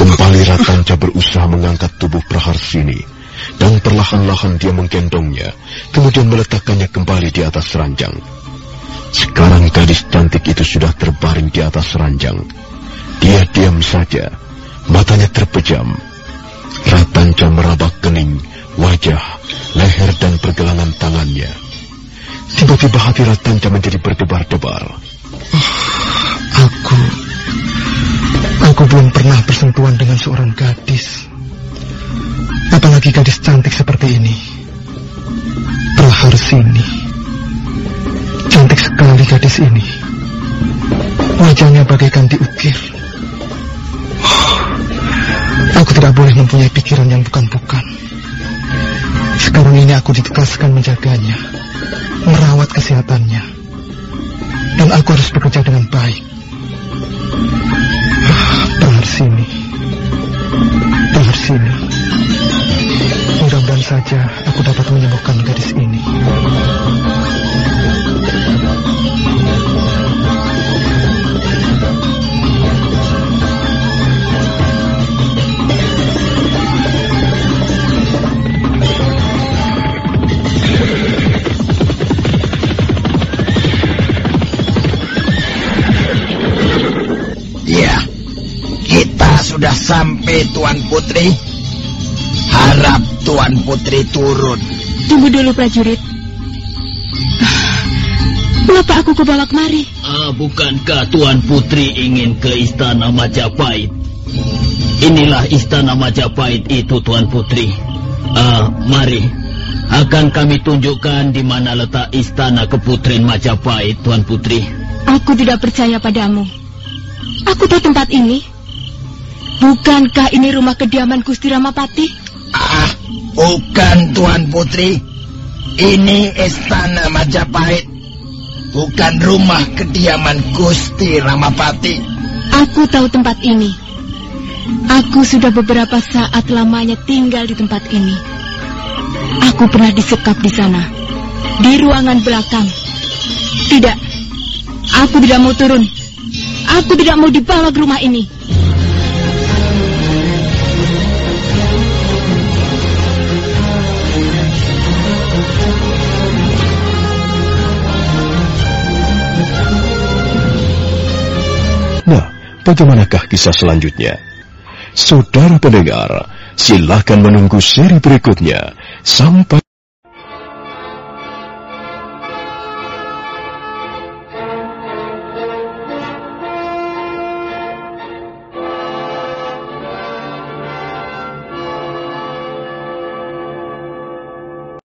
Kembali Ratanca berusaha mengangkat tubuh Praharsini dan perlahan-lahan dia menggendongnya, kemudian meletakkannya kembali di atas ranjang. Sekarang gadis cantik itu sudah terbaring di atas ranjang. Dia diam saja, matanya terpejam. Ratanca meraba kening, wajah, leher dan pergelangan tangannya. Tiba-tiba hati Ratanca menjadi berdebar-debar. Oh, aku, aku belum pernah bersentuhan dengan seorang gadis. Apalagi gadis cantik seperti ini. Praharsini. Cantik sekali gadis ini. Wajahnya bagaikan diukir. Aku tidak boleh mempunyai pikiran yang bukan-bukan. Sekarang ini aku ditugaskan menjaganya, merawat kesehatannya. Dan aku harus bekerja dengan baik. Praharsini. Praharsini. Mudah-mudahan saja aku dapat menyembuhkan gadis ini. Ya, sudah sampai Tuan Putri. Harap Tuan Putri turun. Tunggu dulu prajurit. Mengapa aku kebawa kemari? Ah, bukankah Tuan Putri ingin ke istana Majapahit? Inilah istana Majapahit itu Tuan Putri. Ah, mari. Akan kami tunjukkan di mana letak istana keputrian Majapahit, Tuan Putri. Aku tidak percaya padamu. Aku tahu tempat ini. Bukankah ini rumah kediaman Gusti Ramapati? Ah, bukan Tuan Putri. Ini istana Majapahit. Bukan rumah kediaman Gusti Ramapati. Aku tahu tempat ini. Aku sudah beberapa saat lamanya tinggal di tempat ini. Aku pernah disekap di sana. Di ruangan belakang. Tidak. Aku tidak mau turun. Aku tidak mau dibawa ke rumah ini. Bagaimanakah kisah selanjutnya? Saudara pendengar, silakan menunggu seri berikutnya. Sampai